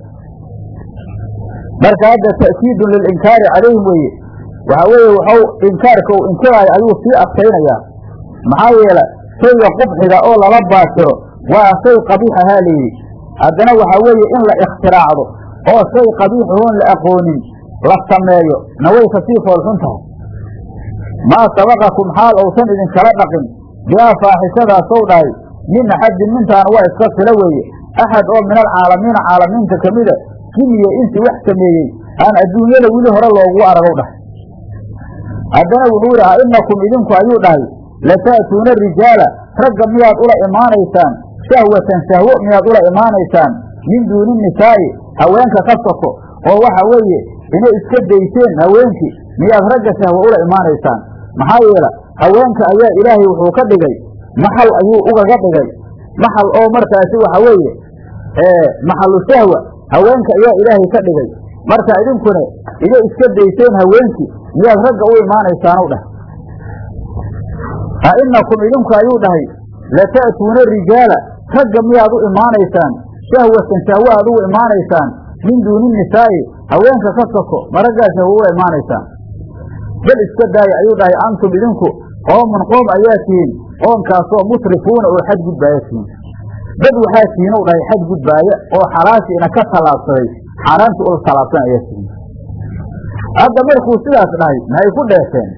marka hadda ta'kiidun lilinkaari calayhim weeye waxaa weeye waxau inkaarka uu inkiraayo ayuu sii adkaynayaa maxaa yeele shayga qubxiga oo lala baashiro waa shay qabiix ahaa layidhi haddana waxaa weeye in la ikhtiraacdo oo shay qabiixahoon la aqoonin la sameeyo na way ka sii foolxun tahay. Maa sabaqakum xaal uusan idinkala dhaqin. Bihaa faaxishadaasow dhahay min axadin mintaana waa iska silo weeye. Axad oo min alcaalamiina caalamiinta ka mida jiniya insi wax sameeyey aan adduunyada weli hore loogu aragow dhahay haddana wuxuu yidhi a inakum idinku ayuu dhahay lata'tuuna rijaala ragga miyaad ula imaanaysaan? Shahwatan shahwo miyaad ula imaanaysaan? Min duuni nisaa'i haweenka ka soko oo waxa weeye inay iska dayseen haweenkii miyaad ragga shahwo ula imaanaysaan? Maxaa yeela haweenka ayaa ilaahay wuxuu ka dhigay maxal ayuu ugaga dhigay. Maxal oo markaasi waxa weeye maxalu shahwa haweenka ayaa ilaahay ka dhigay marka idinkuna inay iska dayseen haweenkii miyaad ragga u imaanaysaanu dhah a inakum idinku ayuu dhahay lata'tuuna rijaala. Ragga miyaad u imaanaysaan? Shahwatan shahwo aad ugu imaanaysaan? Min duuni nisaa'i. Haweenka ka soko ma raggaa shahwo uga imaanaysaan? Bal iska daaya ayuu dhahay antum idinku qoomun qoom ayaa tihiin qoomkaasoo musrifuuna oo xadgudbaaya tihiin dad waxaa tihiin u dhahay xadgudbaaya oo xalaashiina ka tallaabsaday xaaraantii ula tallaabsan ayaa tihiin hadda markuu sidaas dhahay maxay ku dheefeen?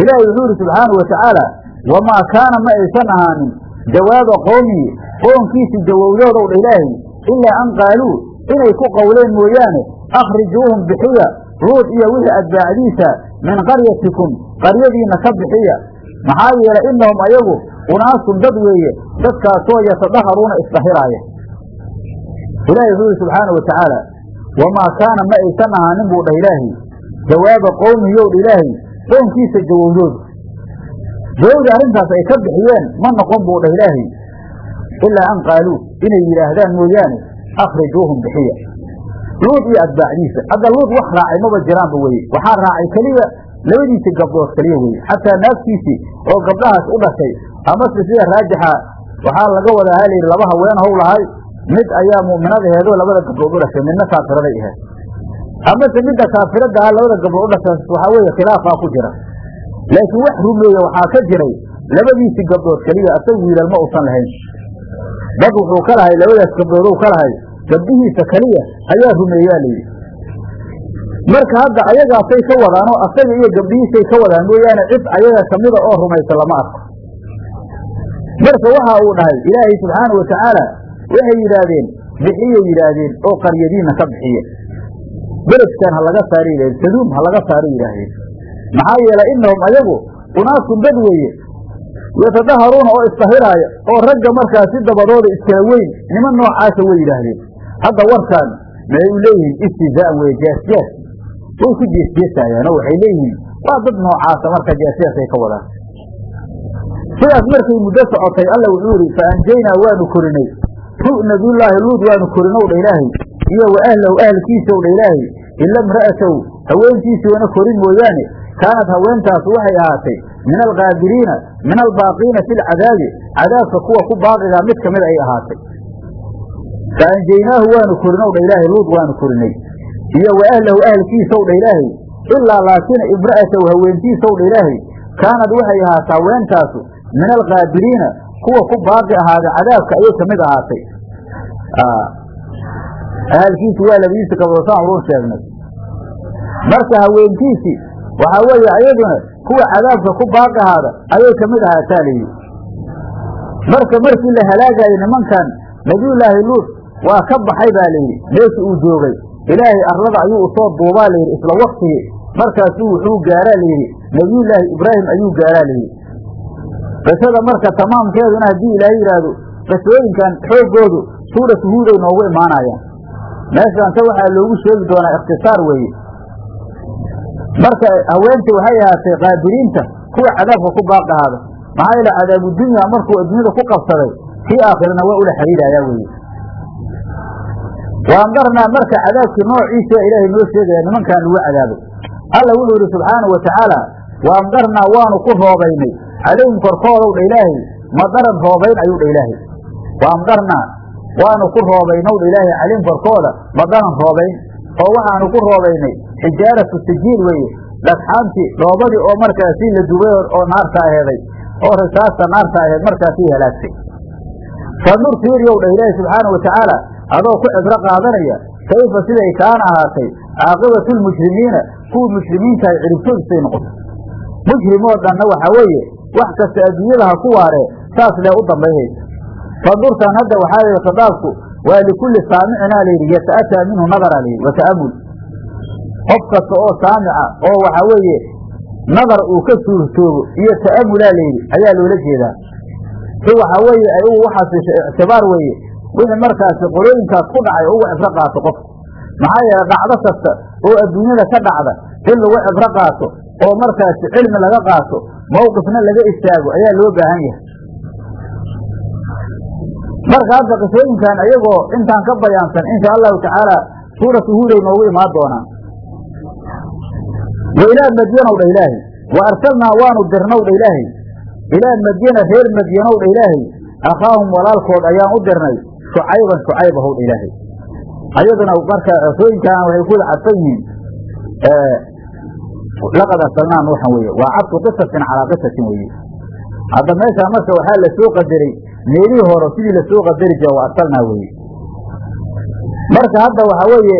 Ilaahay wuxuu yidhi subxaanau watacaala wamaa kaana ma aysan ahaanin jawaaba qowmihi qoonkiisii jawowdoodow dha ilaahay ilaa an qaaluu inay ku qowleen mooyaane akhrijuuhum bixiya luud iyo wixii adbaacdiisa min qaryatikum qaryadiinna ka bixiya. Maxaa yeelay innahum ayagu unaasun dad weeye dadkaasoo yatadaharuuna isdahiraaya ilaahay wuxuu yidhi subxaana wa tacaala wamaa kaana ma aysan ahaanin buu dhah ilaahay jawaaba qowmiyow dha ilaahay qoonkiisa jawowdoodu jawowdii arrintaas ay ka bixiyeen ma noqon buu dhah ilaahay ilaa an qaaluu inay yidhaahdaan mooyaane akhrijuuhum bixiya luud iyo adbaacdiisa hadda luud wax raacay maba jiraanba weye waxaa raacay keliya labadiisii gabdhood keliya weye xataa naaftiisii oo gabdhahaas u dhashay amase sida raajixa waxaa laga wadaa ha layidhi laba haween how lahay mid ayaa mu'minadaheedoo labada gabdhood u dhashay midna kaafiraday ahayd amase midda kaafirada ah labada gabdhood u dhashay waxaa weeye khilaafaa ku jira. Laakiin wax rumeeye waxaa ka jiray labadiisii gabdhood keliya asaga wiilal ma uusan lahayn. Dad wuxuu ka lahay labadaas gabdhood u ka lahay gabdhihiisa keliya ayaa rumeeyaa layidhi. Marka hadda ayagaasay ka wadaan oo asaga iyo gabdhihiisay ka wadaan mooyaane cid ayaga kamida oo rumaysa lama arko. Marka waxa uu dhahay ilaahay subxaanau watacaala waxay yidhaahdeen bixiyay yidhaahdeen oo qaryadiinna ka bixiya beledkan ha laga saara yidhahdeen saduum ha laga saara yidhaahdeen. Maxaa yeelay innahum ayagu unaasun dad weeye. Yatadaharuuna oo isdahiraaya oo ragga markaasi dabadooda iskala weyn niman noocaasa way yidhaahdeen. Hadda warkaan maxay u leeyihiin istizaan weye jaasjaas way ku jeesjeesaayaan oo waxay leeyihiin waa dad noocaasa marka jaasjaasay ka wadaan. Sidaas markay muddo socotay alla wuxuu yidhi fa anjaynaa waanu korinay hu nabiyullaahi luud waanu korinow dha ilaahay iyo wa ahlahu ahlkiisow dha ilaahay ila imra'atow haweentiisiona korin mooyaane kaanad haweentaasu waxay ahaatay min alkaabiriina min albaaqiina fi lcadaabi cadaabka kuwa ku baaqigaa mid ka mid ay ahaatay. Fa anjaynaahu waanu korinow dha ilaahay luud waanu korinay iyo wa ahlahu ahlkiisow dha ilaahay ilaa laakina imra'atow haweentiisow dha ilaahay kaanad waxay ahaataa haweentaasu min alkaabiriina kuwa ku baaqi ahaaday cadaabka ayay ka mid ahaatay. Ahalkiisi waa labadiisa gabdhoosaan uruun sheegnay marka haweentiisi waxaa weeye ayaduna kuwa cadaabka ku baaqi ahaada ayay ka mid ahaataa layidhi marka markii la halaagayo nimankan nabiyullaahi luud waa ka baxay baa layidhi meesha uu joogay. Ilaahay arlada ayuu u soo duubaa layidhi isla waktigii markaasuu wuxuu gaaraa layidhi nabiyullaahi ibraahim ayuu gaaraa layidhi qisada marka tamaamkeeduna haddii ilaahay yidhaahdo qisooyinkan xooggoodu suuratu huuday noogu imaanayaan meeshaanse waxaa loogu sheegi doonaa ikhtisaar weeye. Marka haweentii waxay ahaatay qaadiriinta kuwa cadaabka ku baaqahaada maxaa yeele cadaabudunya markuu adduunyada ku qabsaday kii aakhirana waa ula xidhiidhayaa weeye. Waandarnaa marka cadaabkii noociisa ilaahay noo sheegaya nimankaan lagu cadaabay. Alla wuxuu yidhi subxaanau wa tacaala waamdarnaa waanu ku roobaynay calayhim korkoodow dha ilaahay madaran roobayn ayuu dha ilaahay. Waamdarnaa waanu ku roobaynow dha ilaahay calayhim korkooda madaran roobayn oo waxaanu ku roobaynay xijaaratu sijiil weeye. Dhagxaantii dhoobadii oo markaasi la dubay oo naarta aheeday. Oo risaasta naarta aheed markaasii halaagtay. Fanur fiiriyow dha ilaahay subxaana wa tacaala adoo ku cibro qaadanaya kayfa siday kaana ahaatay? Caaqibatu lmujrimiina kuwii mujrimiintahay ciribtoodisay noqotay. Mujrimoo dhanna waxaa weeye wax kasta adduunyada ha ku waaree saas lee u dambaynaysa. Fandurtan hadda waxaa layidhi khitaabku waa likulli saamicinaa layidhi yata'ataa minhu nadara layidhi wa ta'amul qof kasta oo saamica oo waxaa weeye nadar uu ka suurtoobo iyo ta'amulaa layidhi ayaa loola jeedaa. Si waxaa weeye ay ugu xasisho ictibaar weeye wixii markaasi qolooyinkaas ku dhacay uga cibro qaato qofka. Maxaa yeele dhacdo kasta oo adduunyada ka dhacda in lagu cibro qaato oo markaasi cilmi laga qaato mawqifna laga istaago ayaa loo baahan yahay. Marka hadda qisooyinkan ayagoo intaan ka bayaansan insha allahu tacaala suuratu huuday noogu imaan doonaan wa ilaa madyanow dha ilaahay. Wa arsalnaa waanu dirnow dha ilaahay. Ilaa madyana reer madyanow dha ilaahay. Akhaahum walaalkood ayaan u dirnay. Shucayban shucayb ahow dha ilaahay. Ayaduna marka qisooyinkan waxay ku wada cadfan yihiin laqad arsalnaa nuuxan weeye. Waa cadfu qisatin calaa qisatin weeye. Hadda meeshaa marka waxaa la soo qadaray meelihii hore sidii la soo qadari jira wa arsalnaa weeye. Marka hadda waxaa weeye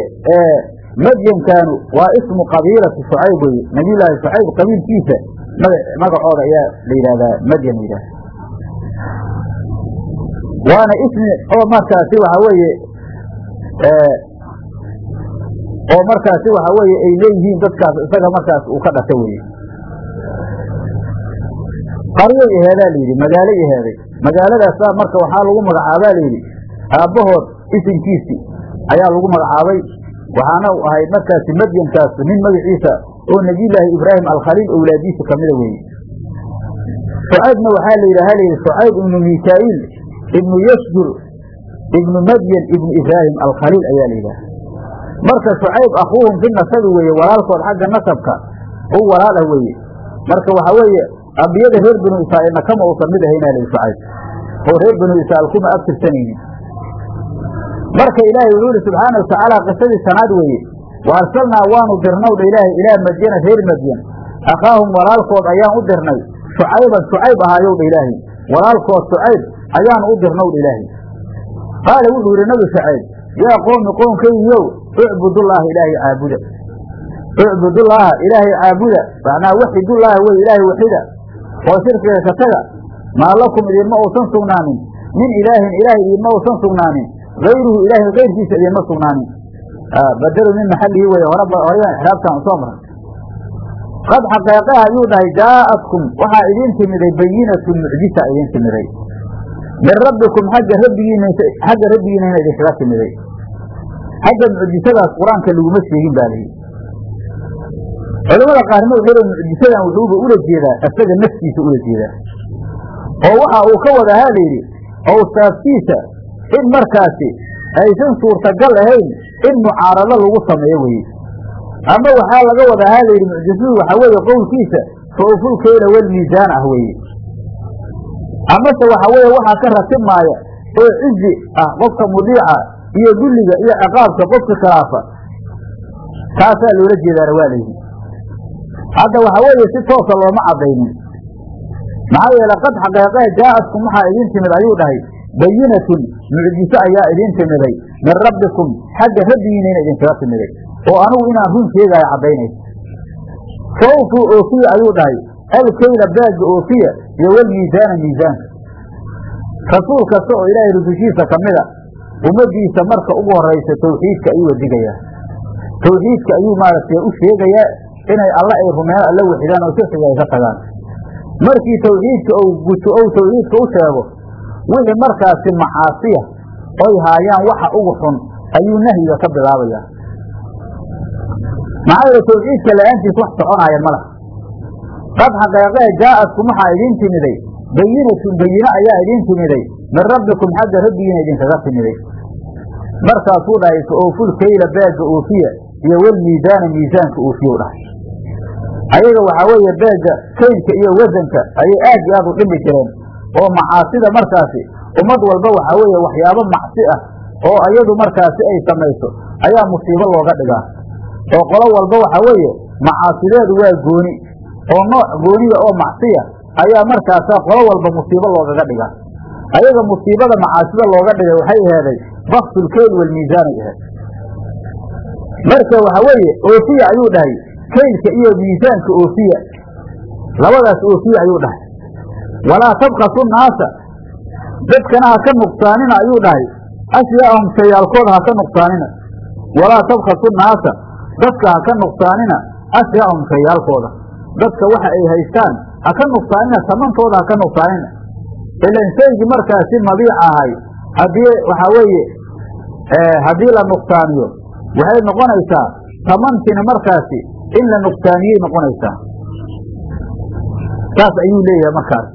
madyankaanu waa ismu qabiilati shucayb weye nabiyullaahi shucayb qabiilkiisa magacooda ayaa la yidhahdaa madyan la yidhahda waana ismi oo markaasi waxaa weeye oo markaasi waxaa weeye ay leeyihiin dadkaas isaga markaas uu ka dhasha weye qaryay aheedaa layidhi magaalay aheeday magaaladaasa marka waxaa lagu magacaabaa layidhi aabbahood isimkiisii ayaa lagu magacaabay. Waxaana ahay markaasi madyankaas nin magaciisa oo nebiyullaahi ibraahim alkhaliil owlaadiisa kamida weeye. Shucaybna waxaa la yidhaha layidhi shucayb ibnu mikaa'iil ibnu yasjur ibnu madyan ibnu ibraahim alkhaliil ayaa la yidhaha marka shucayb akhuuhum fi nasabi weeye walaalkood xagga nasabka u walaal ah weeye. Marka waxaa weeye ambiyada reer banu israa'iilna kama uusan mid ahaynaa lihi shucayb. Oo reer banu israa'iil kuma abtirsanaynin marka ilaahay wuxuu ihi subxaana watacaala qisadii sanaad weeye. Wa waanu dirnow dha ilaahay ilaa madyana reer madyan akhaahum walaalkood ayaan u dirnay. Shucayban shucayb ahaayow dha ilaahay. Walaalkood shucayb ayaanu u dirnow dha ilaahay. Qaala wuxuu yidhi nabi shucayb yaa qoomi qoomkaygiyow ucbudullaaha ilaahay caabuda. Ucbudullaaha ilaahay caabuda. Macnaa waxidullaaha wey ilaahay waxida oo shirkiga ka taga. Maa lakum idinma uusan sugnaanin. Min ilaahin ilaah idinma uusan sugnaanin. Hayruhu ilaahay kayrkiisa idinma sugnaanin. Badelu min maxalihi wey horeba horeyan ixraabtaan u soo maray. Qad xaqeeqeha ayuu dhahay jaa'atkum waxaa idiin timiday bayinatun mucjisa idiin timiday. Min rabbikum xagga rabbigiina xagga rabbigiinana idinkaga timiday xagga mucjisadaas qur'aanka laguma sheegin baa layihi culamada qaarna wuxuu mucjisadan wuxuuba ula jeedaa isaga naftiisa ula jeedaa. Oo waxa uu ka wadahaa layidhi awsaaftiisa in markaasi aysan suurtagal ahayn in mucaarado lagu sameeyo weye ama waxaa laga wadahaa layidhi mucjisadu waxaa weeye qowlkiisa fawfulkeyla walmiisaan ah weeye. Amase waxa weeye waxaa ka ratibmaaya oo cizi ah qofka mudiica iyo dulliga iyo ciqaabka qofka khilaafa. Taasaa loola jeedaana waa hadda waxa weeye si toosa looma caddaynin. Maxaa yeele qad xaqeeqee jaa'adkum waxaa idiin timid ayuu dhahay. Bayinatun mucjiso ayaa idiin timiday. Min rabbikum xagga rabbigiinayna idinkaga timiday. Oo anugu inaan run sheegaayo caddaynaysa fawfuu oofiya ayuu dhahay. Alkayla baagga oofiya iyo walmiisaana miisaanka. Rasuul kasta oo ilaahay rusushiisa ka mida ummaddiisa marka ugu horaysa tawxiidka ayuu wadigayaa. Tawxiidka ayuu maaragtay u sheegayaa inay alla ay rumeen alla waxidaan oo shirkiga ay ka tagaan. Markii tawxiidka ou guto ou tawxiidka u sheego wixii markaasi macaasiya oy haayaan waxa ugu xun ayuu nahyiga ka bilaabayaa. Maxaa yeele tawxiidka la'aantiis wax soconaaya ma laha. Qad xaqeeqee jaa'adkum waxaa idiin timiday bayinatun bayine ayaa idiin timiday min rabbikum xagga rabbigiina idinkaga timiday markaasuu dhahay fa ooful kayla baagga oofiya iyo walmiisaana miisaanka oofiya dhahay. Ayaga waxaa weeye beegga kaylka iyo wasanka ayay aad iyo aad u dhimi jireen. Oo macaasida markaasi ummad walba waxaa weeye waxyaabo macsi ah oo iyadu markaasi ay samayso ayaa musiibo looga dhigaa. Oo qolo walba waxaa weeye macaasideedu waa gooni oo nooc gooniya oo macsiya ayaa markaasaa qolo walba musiibo loogaga dhigaa. Ayaga musiibada macaasida looga dhigay waxay aheeday baksulkeyl walmiisaanay aheed marka waxaa weeye oofiya ayuu dhahay kaylka iyo miisaanka oofiya labadaas oofiya ayuu dhahay walaa tabkasu naasa dadkana ha ka nuqsaanina ayuu dhahay ashyaahum shayaalkooda ha ka nuqsaanina walaa tabkasu naasa dadka ha ka nuqsaanina ashyaahum shayaalkooda dadka waxa ay haystaan ha ka nuqsaanina samantooda ha ka nuqsaanina ilan shaygii markaasi mabiic ahay haddii waxaa weeye haddii la nuqsaaniyo waxay noqonaysaa tamantina markaasi in la nuqsaaniyey noqonaysaa. Saas ayuu leeyahay markaas.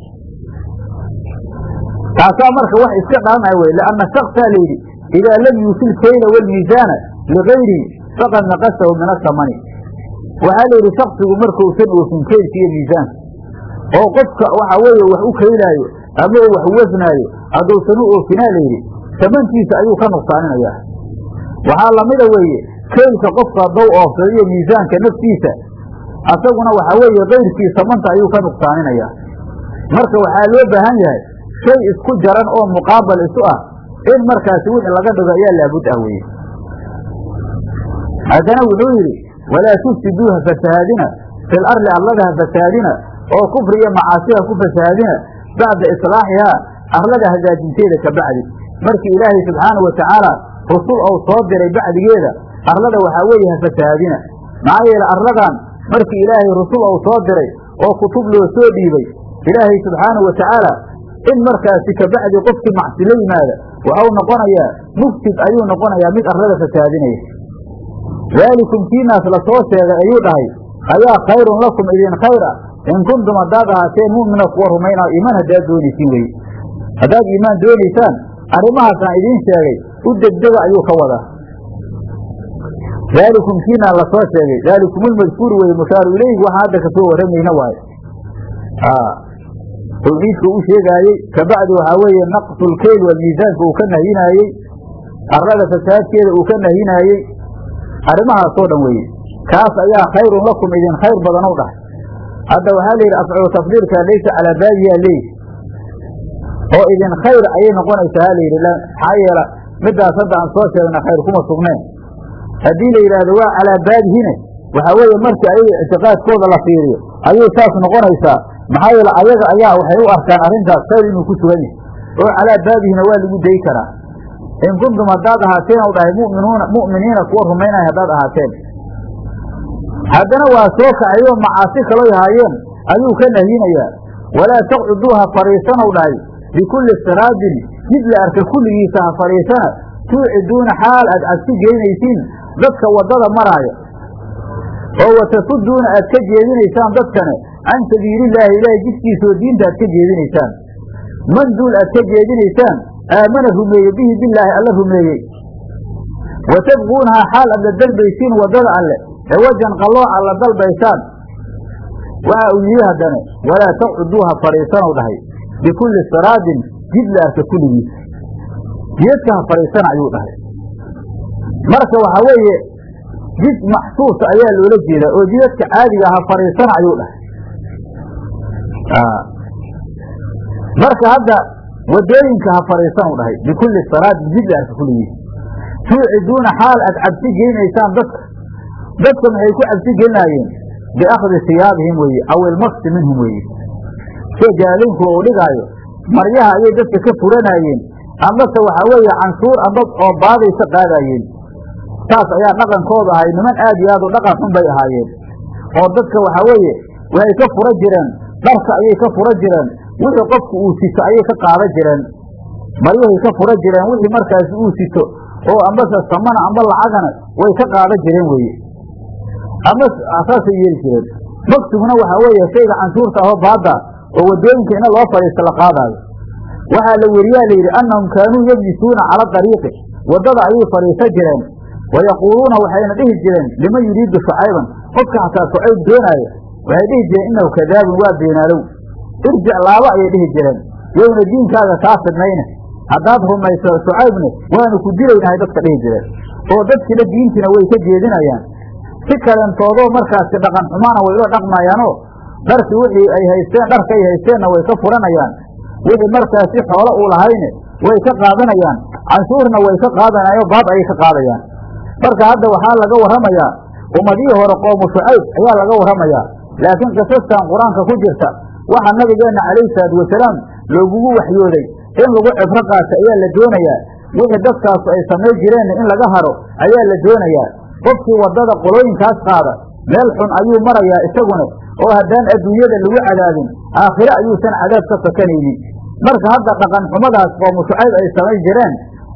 Taasaa marka wax iska dhalanaya wey lianna shaksaa layidhi idaa lam yuusil kayla walmiisaana ligayrihi faqad naqasahu min asamani waxaa la yidhi shaksigu markuusan oofin kaylka iyo miisaanka oo qofka waxa weeye wax u kaylaayo ama wax wasnaayo hadduusan u oofinaa layidhi samantiisa ayuu ka nuqsaaninaya waxaa lamida weeye kaylka qofka haddou oofsado iyo miisaanka naftiisa asaguna waxaa weeye kayrkii samanta ayuu ka nuqsaaninaya. Marka waxaa loo baahan yahay shay isku jaran oo muqaabal isu ah in markaasi wixii laga dhigo ayaa laabud ah weye haddana wuxuu yidhi walaa tufsiduuha fasahaadina fil arli arlada ha fasahaadina oo kufri iyo macaasiha ku fasahaadina bacda islaaxihaa arlada hagaajinteeda ka bacdi markii ilaahay subxaanau watacaala rusul ou soo diray bacdigeeda arlada waxaa weeye ha fasahaadina maxaa yeele arladan markii ilaahay rusul ou soo diray oo kutub loo soo dhiibay ilaahay subxaanau watacaala in markaasi kabacdi qofkii macsi la yimaada waxau noqonayaa mufsid ayuu noqonayaa mid arlada fasahaadinaya daalikum kiinaas la soo sheegay ayuu dhahay ayaa khayrun lakum idin khayr ah in kuntum haddaad ahaateen mu'mina kuwa rumayna iimaan haddaad doonaysiin weye haddaad iimaan doonaysaan arrimahaasaan idiin sheegay. U degdega ayuu ka wadaa. Daalikum kiinaa la soo sheegay. Daalikumulmadkuur weye mushaaru ileyhi waxaan hadda ka soo warramayna waaye. Tawxiidka u sheegaayey kabacdi waxaa weeye naqsulkeyl walmiisaanka uu ka nahyinaayey arlada fasaadkeeda uu ka nahyinaayey arrimahaasoo dhan weeye. Kaas ayaa khayrun lakum idin khayr badanow dhahay hadda waxaa la yidhi afcalu tafdiilka laysa calaa baadiyaa leey oo idin khayr ayay noqonaysaa ha layidhi maxaa yeela midaas hadda aan soo sheegna khayr kuma sugneen haddii la yidhaahdo waa calaa baadihine waxaa weeye markii ayaga ictiqaadkooda la fiiriyo ayay saas noqonaysaa. Maxaa yeele ayaga ayaa waxay u arkaan arrintaas khayr inuu ku sugan yahay oo calaa baabihina waa lagu dayi karaa. In kuntum haddaad ahaateen u dhahay muminuuna mu'miniina kuwa rumaynaya haddaad ahaateen. Haddana waa soo kacayoo macaasi kalooy haayeen ayuu ka nahyinayaa walaa taqcuduu ha fadhiisanow dhahay bikulli siraadin jid la arka kulligiisa ha fadhiisana tuuciduuna xaal aad cabsi geynaysiin dadka waddada maraaya oo watasuduuna aad ka jeedinaysaan dadkane can sabiilillaahi ilaahay jidkiisaoo diinta aad ka jeedinaysaan man duul aad ka jeedinaysaan aamana rumeeye bihi bilaahi alla rumeeyey wa tabquunahaa xaal aad la dalbaysiin waddada alle ewajan qallooca la dalbaysaan waxa uu yidhi haddane walaa taqcuduuha fadhiisanow dhahay bikulli siraadin jid la arka kulligiisa jidadka ha fadhiisana ayuu dhahay marka waxaa weeye jid maxsuusa ayaa loola jeedaa oo jidadka caadiga ha fadhiisana ayuu dhahay marka hadda waddooyinka ha fadhiisanu dhahay bikulli siraadin jid la arka kulligiisa tuuciduuna xaal aad cabsi gelinaysaan dadka dadka maxay ku cabsi gelinaayeen biakhdi siyaabihim weeye aw ilmaksi minhum weeye sida jaalinku uu dhigaayo maryaha ayay dadka ka furanaayeen amase waxaa weeye canshuur amba oo baadaysa qaadaayeen saas ayaa dhaqankooda ahay niman aad iyo aad u dhaqan xun bay ahaayeen. Oo dadka waxaa weeye waxay ka fura jireen dharka ayay ka fura jireen wixii qofku uu sito ayay ka qaada jireen. Maryahay ka fura jireen wixii markaasi uu sito oo ambase samana amba lacagana way ka qaada jireen weeye. Ama saasay yeeli jireen. Maksiguna waxaa weeye shayga canshuurta ahoo baada oo waddooyinka ina loo fadhiista la qaadaayo. Waxaa la weriyaa la yidhi annahum kaanuu yejlisuuna cala dariiqi. Waddada ayay fadhiisan jireen. Wayaquuluuna waxayna dhihi jireen liman yuriidu shucayban. Qofka xataa shucayb doonaayo waxay dhihi jireen innahu kadaabun waa beenaalow. Irjic laabo ayay dhihi jireen. Yowna diinkaaga kaa fidnayne. Haddaad rumayso shucaybne waanu ku dilaynahay dadka dhihi jireen. Oo dadkiina diintiina way ka jeedinayaan. Si kalentoodoo markaasi dhaqan xumaana way ula dhaqmayaanoo dharkii wixii ay haysteen dharka ay haysteenna way ka furanayaan. Wixii markaasi xoolo uu lahayne way ka qaadanayaan. Canshuurna way ka qaadanayaanoo baad ayay ka qaadayaan. Marka hadda waxaa laga warramayaa ummadihii hore qoomu shucayb ayaa laga warramayaa laakiin qisastan qur'aanka ku jirta waxaa nabigeenna calayhi salaatu wasalaam loogugu waxyooday in lagu cibro qaata ayaa la doonayaa. Wixii dadkaasu ay samayn jireenna in laga haro ayaa la doonayaa. Qofkii waddada qolooyinkaas qaada meel xun ayuu marayaa isaguna oo haddaan adduunyada lagu cadaabin aakhire ayuusan cadaab ka fakanaynin marka hadda dhaqan xumadaas qoomu shucayb ay samayn jireen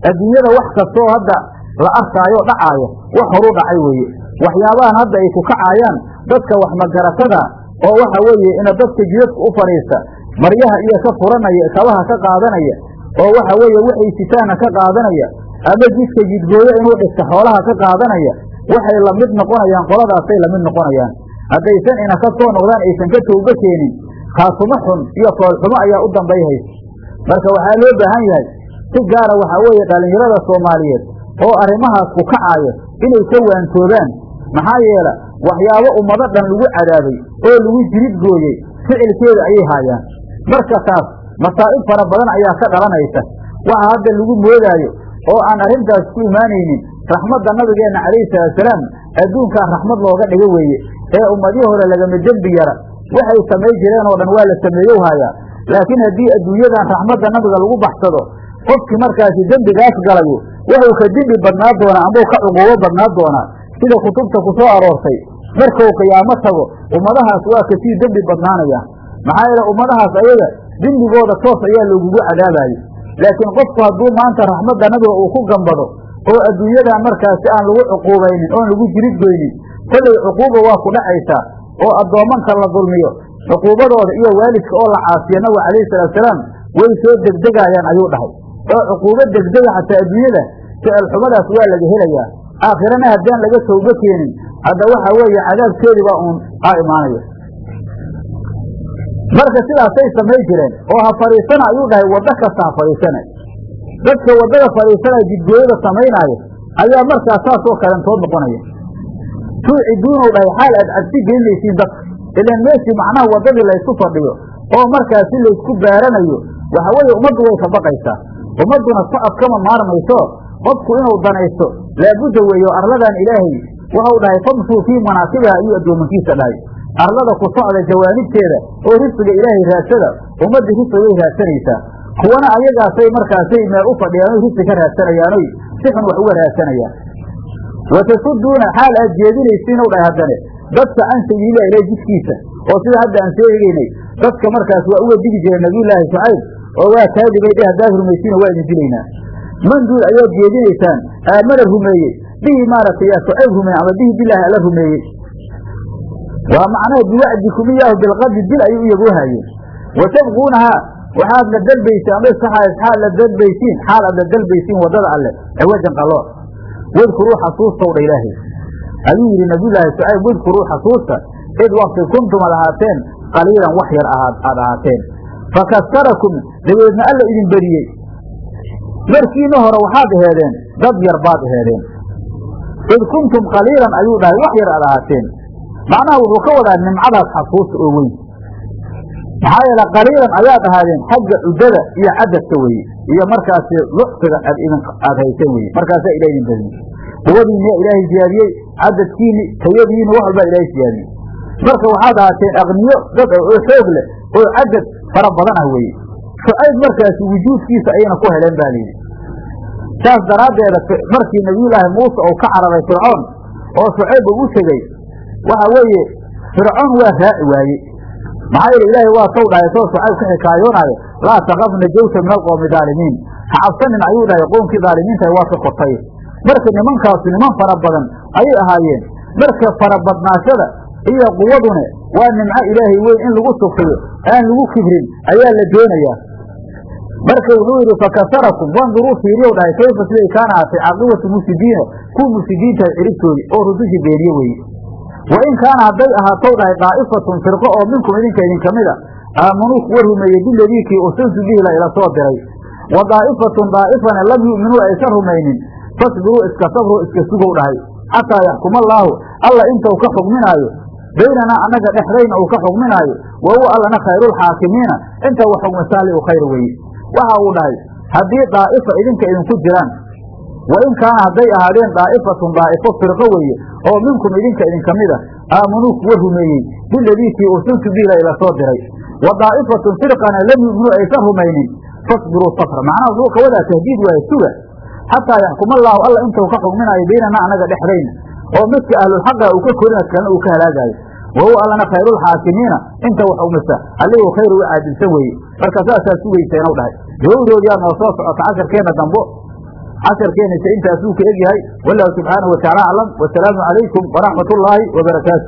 adduunyada wax kastoo hadda la arkaayo dhacaayo wax horu dhacay weeye. Waxyaabahan hadda ay ku kacaayaan dadka wax magaratada oo waxa weeye ina dadka jidadka u fadhiista maryaha iyo ka furanaya kabaha ka qaadanaya oo waxa weeye waxay sitaana ka qaadanaya ama jidka jidgooyo inuu dhigta xoolaha ka qaadanaya waxay la mid noqonayaan qoladaasay la mid noqonayaan. Haddaysan ina ka soo noqdaan aysan ka towba keenin kaasumo xun iyo foolxumo ayaa u dambayhaysa marka waxaa loo baahan yahay si gaara waxaa weeye dhallinyarada soomaaliyeed oo arrimahaas ku kacaaya inay ka waantoobaan maxaa yeela waxyaabo ummado dhan lagu cadaabay oo lagu jirid gooyey ficilkeeda ayay haayaan. Marka taas masaa'ib fara badan ayaa ka dhalanaysa. Waxa hadda lagu moodaayo oo aan arrintaas ku imaanaynin raxmadda nabigeenna calayhi salaatusalaam adduunkaa raxmad looga dhigo weeye ee ummadihii hore lagama dembi yara waxay samay jireen oo dhan waa la sameeyow haayaa. Laakiin haddii adduunyadan raxmadda nabiga lagu baxsado qofkii markaasi dembigaas galayo wuxuu ka dembi badnaa doonaa amau ka cuquubo badnaa doonaa sida kutubta ku soo aroortay markuu qiyaamo tago ummadahaas waa ka sii dembi badnaanaya maxaa yeele ummadahaas ayaga dembigooda toos ayaa loogugu cadaabayo laakiin qofku hadduu maanta raxmadda nabiga uu ku gambado oo adduunyadan markaasi aan lagu cuquubaynin oon lagu jirid goynin kollay cuquuba waa ku dhacaysaa oo addoommanka la dulmiyo cuquubadooda iyo waalidka oo la caasiyo nabiga calayhi salaatusalaam way soo degdegaayaan ayuu dhahay. Oo cuquubo degdega xataa adduunyada ficil xumadaas waa laga helayaa aakhirana haddaan laga towbo keenin hadda waxa weeye cadaabkeedii baa uun aa imaanaya marka sidaasay samay jireen oo ha fadhiisana ayuu dhahay waddo kasta ha fadhiisana dadka waddada fadhiisanaya jidgooyada samaynaayo ayaa markaas saasoo kalentood noqonaya. Tuuciduunow dhahay xaal aad cabsi gelinaysiin dadka ilaan meeshii macnaha waddadii laysku fadhiyo oo markaasi laysku baaranayo waxa weeye ummaddu way ka baqaysaa ummadduna socod kama maarmayso qofku inuu danaysto laabudda weeyo arladan ilaahay waxau dhahay famshuu fii manaakibiha ayuu addoomankiisa dhahay arlada ku socda jawaanibteeda oo risqiga ilaahay raadsada ummaddii risqigay raadsanaysaa. Kuwana ayagaasay markaasay meel u fadhiyaan oy risqi ka raadsanayaanoy si xun wax uga raadsanayaan. Watasuduuna xaal aad jeedinaysiin u dhahay haddane dadka can sabiililah jidkiisa oo sida hadda aan soo egeynay dadka markaas waa uga digi jireen nabiyullaahi shucayb oo waa kaadibay dheh haddaad rumaysiina waa idin dilaynaa man duul ayaad jeedinaysaan aamana rumeeyey bihi maaragtay yaa shucayb rumeeye ama bihi bilaahi alla rumeeyey waa macnaha biwacdikum iyaahu bilqadri dil ayay u yaboohaayeen wa tabquunahaa waxaad la dalbaysiin ama xaal la dalbaysiin xaal aad la dalbaysiin waddada alle ciwajan qalooc wadkuruu xasuustow dha ilaahay. Ayuu yidhi nabiyullaahi shucayb wadkuruu xasuusta id wakti kuntum ad ahaateen qaliilan wax yar aad ahaateen. Fakastarakum dabeedna alla idin beriyey markiina hore waxaad aheedeen dad yar baad aheedeen id kuntum qaliilan ayuu dhahay wax yar aad ahaateen macnaha wuxuu ka wadaa nimcadaas xasuusta oo weyn. Maxaa yeele qaliilan ayaad ahaadeen xagga cuddada iyo cadadka weye iyo markaasi lucsiga aad idin aad hayseen weye markaasaa ilah idin badiyey quwadiiniyaa ilaahay siyaadiyey cadadkiini tayadiini wax walbaa ilaahay siyaadiyey. Marka waxaad ahaateen aqniyo dad oo xoog leh oo cadad fara badan ah weeye. Shucayb markaasi wujuudkiisa ayayna ku heleen ba layidhi saas daraaddeeda markii nabiyullaahi muuse uu ka cararay fircoon oo shucayb uu u tegey waxa weeye fircoon waa raaci waaye. Maxaa yeele ilaahay waa taw dhahay soo shucayb ka xikaayoonaayo laa takaf najawta min alqowmi daalimiin ha cabsanin ayuu dhahay qoomkii daalimiintahay waa ka kortay. Marka nimankaasu niman fara badan ayay ahaayeen. Marka farabadnaashada iyo quwadune waa nimco ilaahay weyn in lagu sugriyo aan lagu kibrin ayaa la doonayaa marka wuxuu yidhi fakasarakum wanduruu fiiriyow dhahay kayfa siday kaana ahatay caaqibatu mufsidiina kuwa mufsidiintahay ciribtoodii oo rususha beeniye weye wa in kaana hadday ahaatow dhahay daa'ifatun firqo oo minkum idinka idinka mid a aamanuu kuwa rumeeyey biladiikii ursiltu bihi la ila soo diray wa daa'ifatun daa'ifana lam yu'minuu aysan rumaynin fasbiruu iska sabru iska sugow dhahay xataa yaxkuma allaahu alla intuu ka xugminaayo baynanaa annaga dhexdayna uu ka xugminaayo wa huwa allana khayruulxaakimiina inta wax xugmisaali u khayr weye waxa uu dhahay haddii daa'ifa idinka idinku jiraan wa in kaana hadday ahaadeen daa'ifatun daa'ifo firqo weeye oo minkum idinka idinka mid a aamanuu kuwa rumeeyey biladiikii ursiltu bihi soo diray. Wa daa'ifatun firqana lam yu'minuu aysan rumaynin. Fasbiruu safra macnaha ka wadaa tahdiid waaye suga. Xataa yaxkuma allaahu alla intuu ka xugminaayo baynanaa annaga dhexdayna oo midka ahlulxaqa uu ka korina kalena uu ka halaagaayo. Wa huwa allana khayruulxaakimiina inta wax xugmisa alliguu khayr uga caadilsan weeye. Marka saasaa sugaysa inuu dhahay. Gabowdoodiyaa noo soo socota casharkeenna dambo casharkeenisa intaasuu ka egyahay. Wallahu subxaanahu watacaala aclam wasalaamu calaykum waraxmat ullaahi wabarakaatu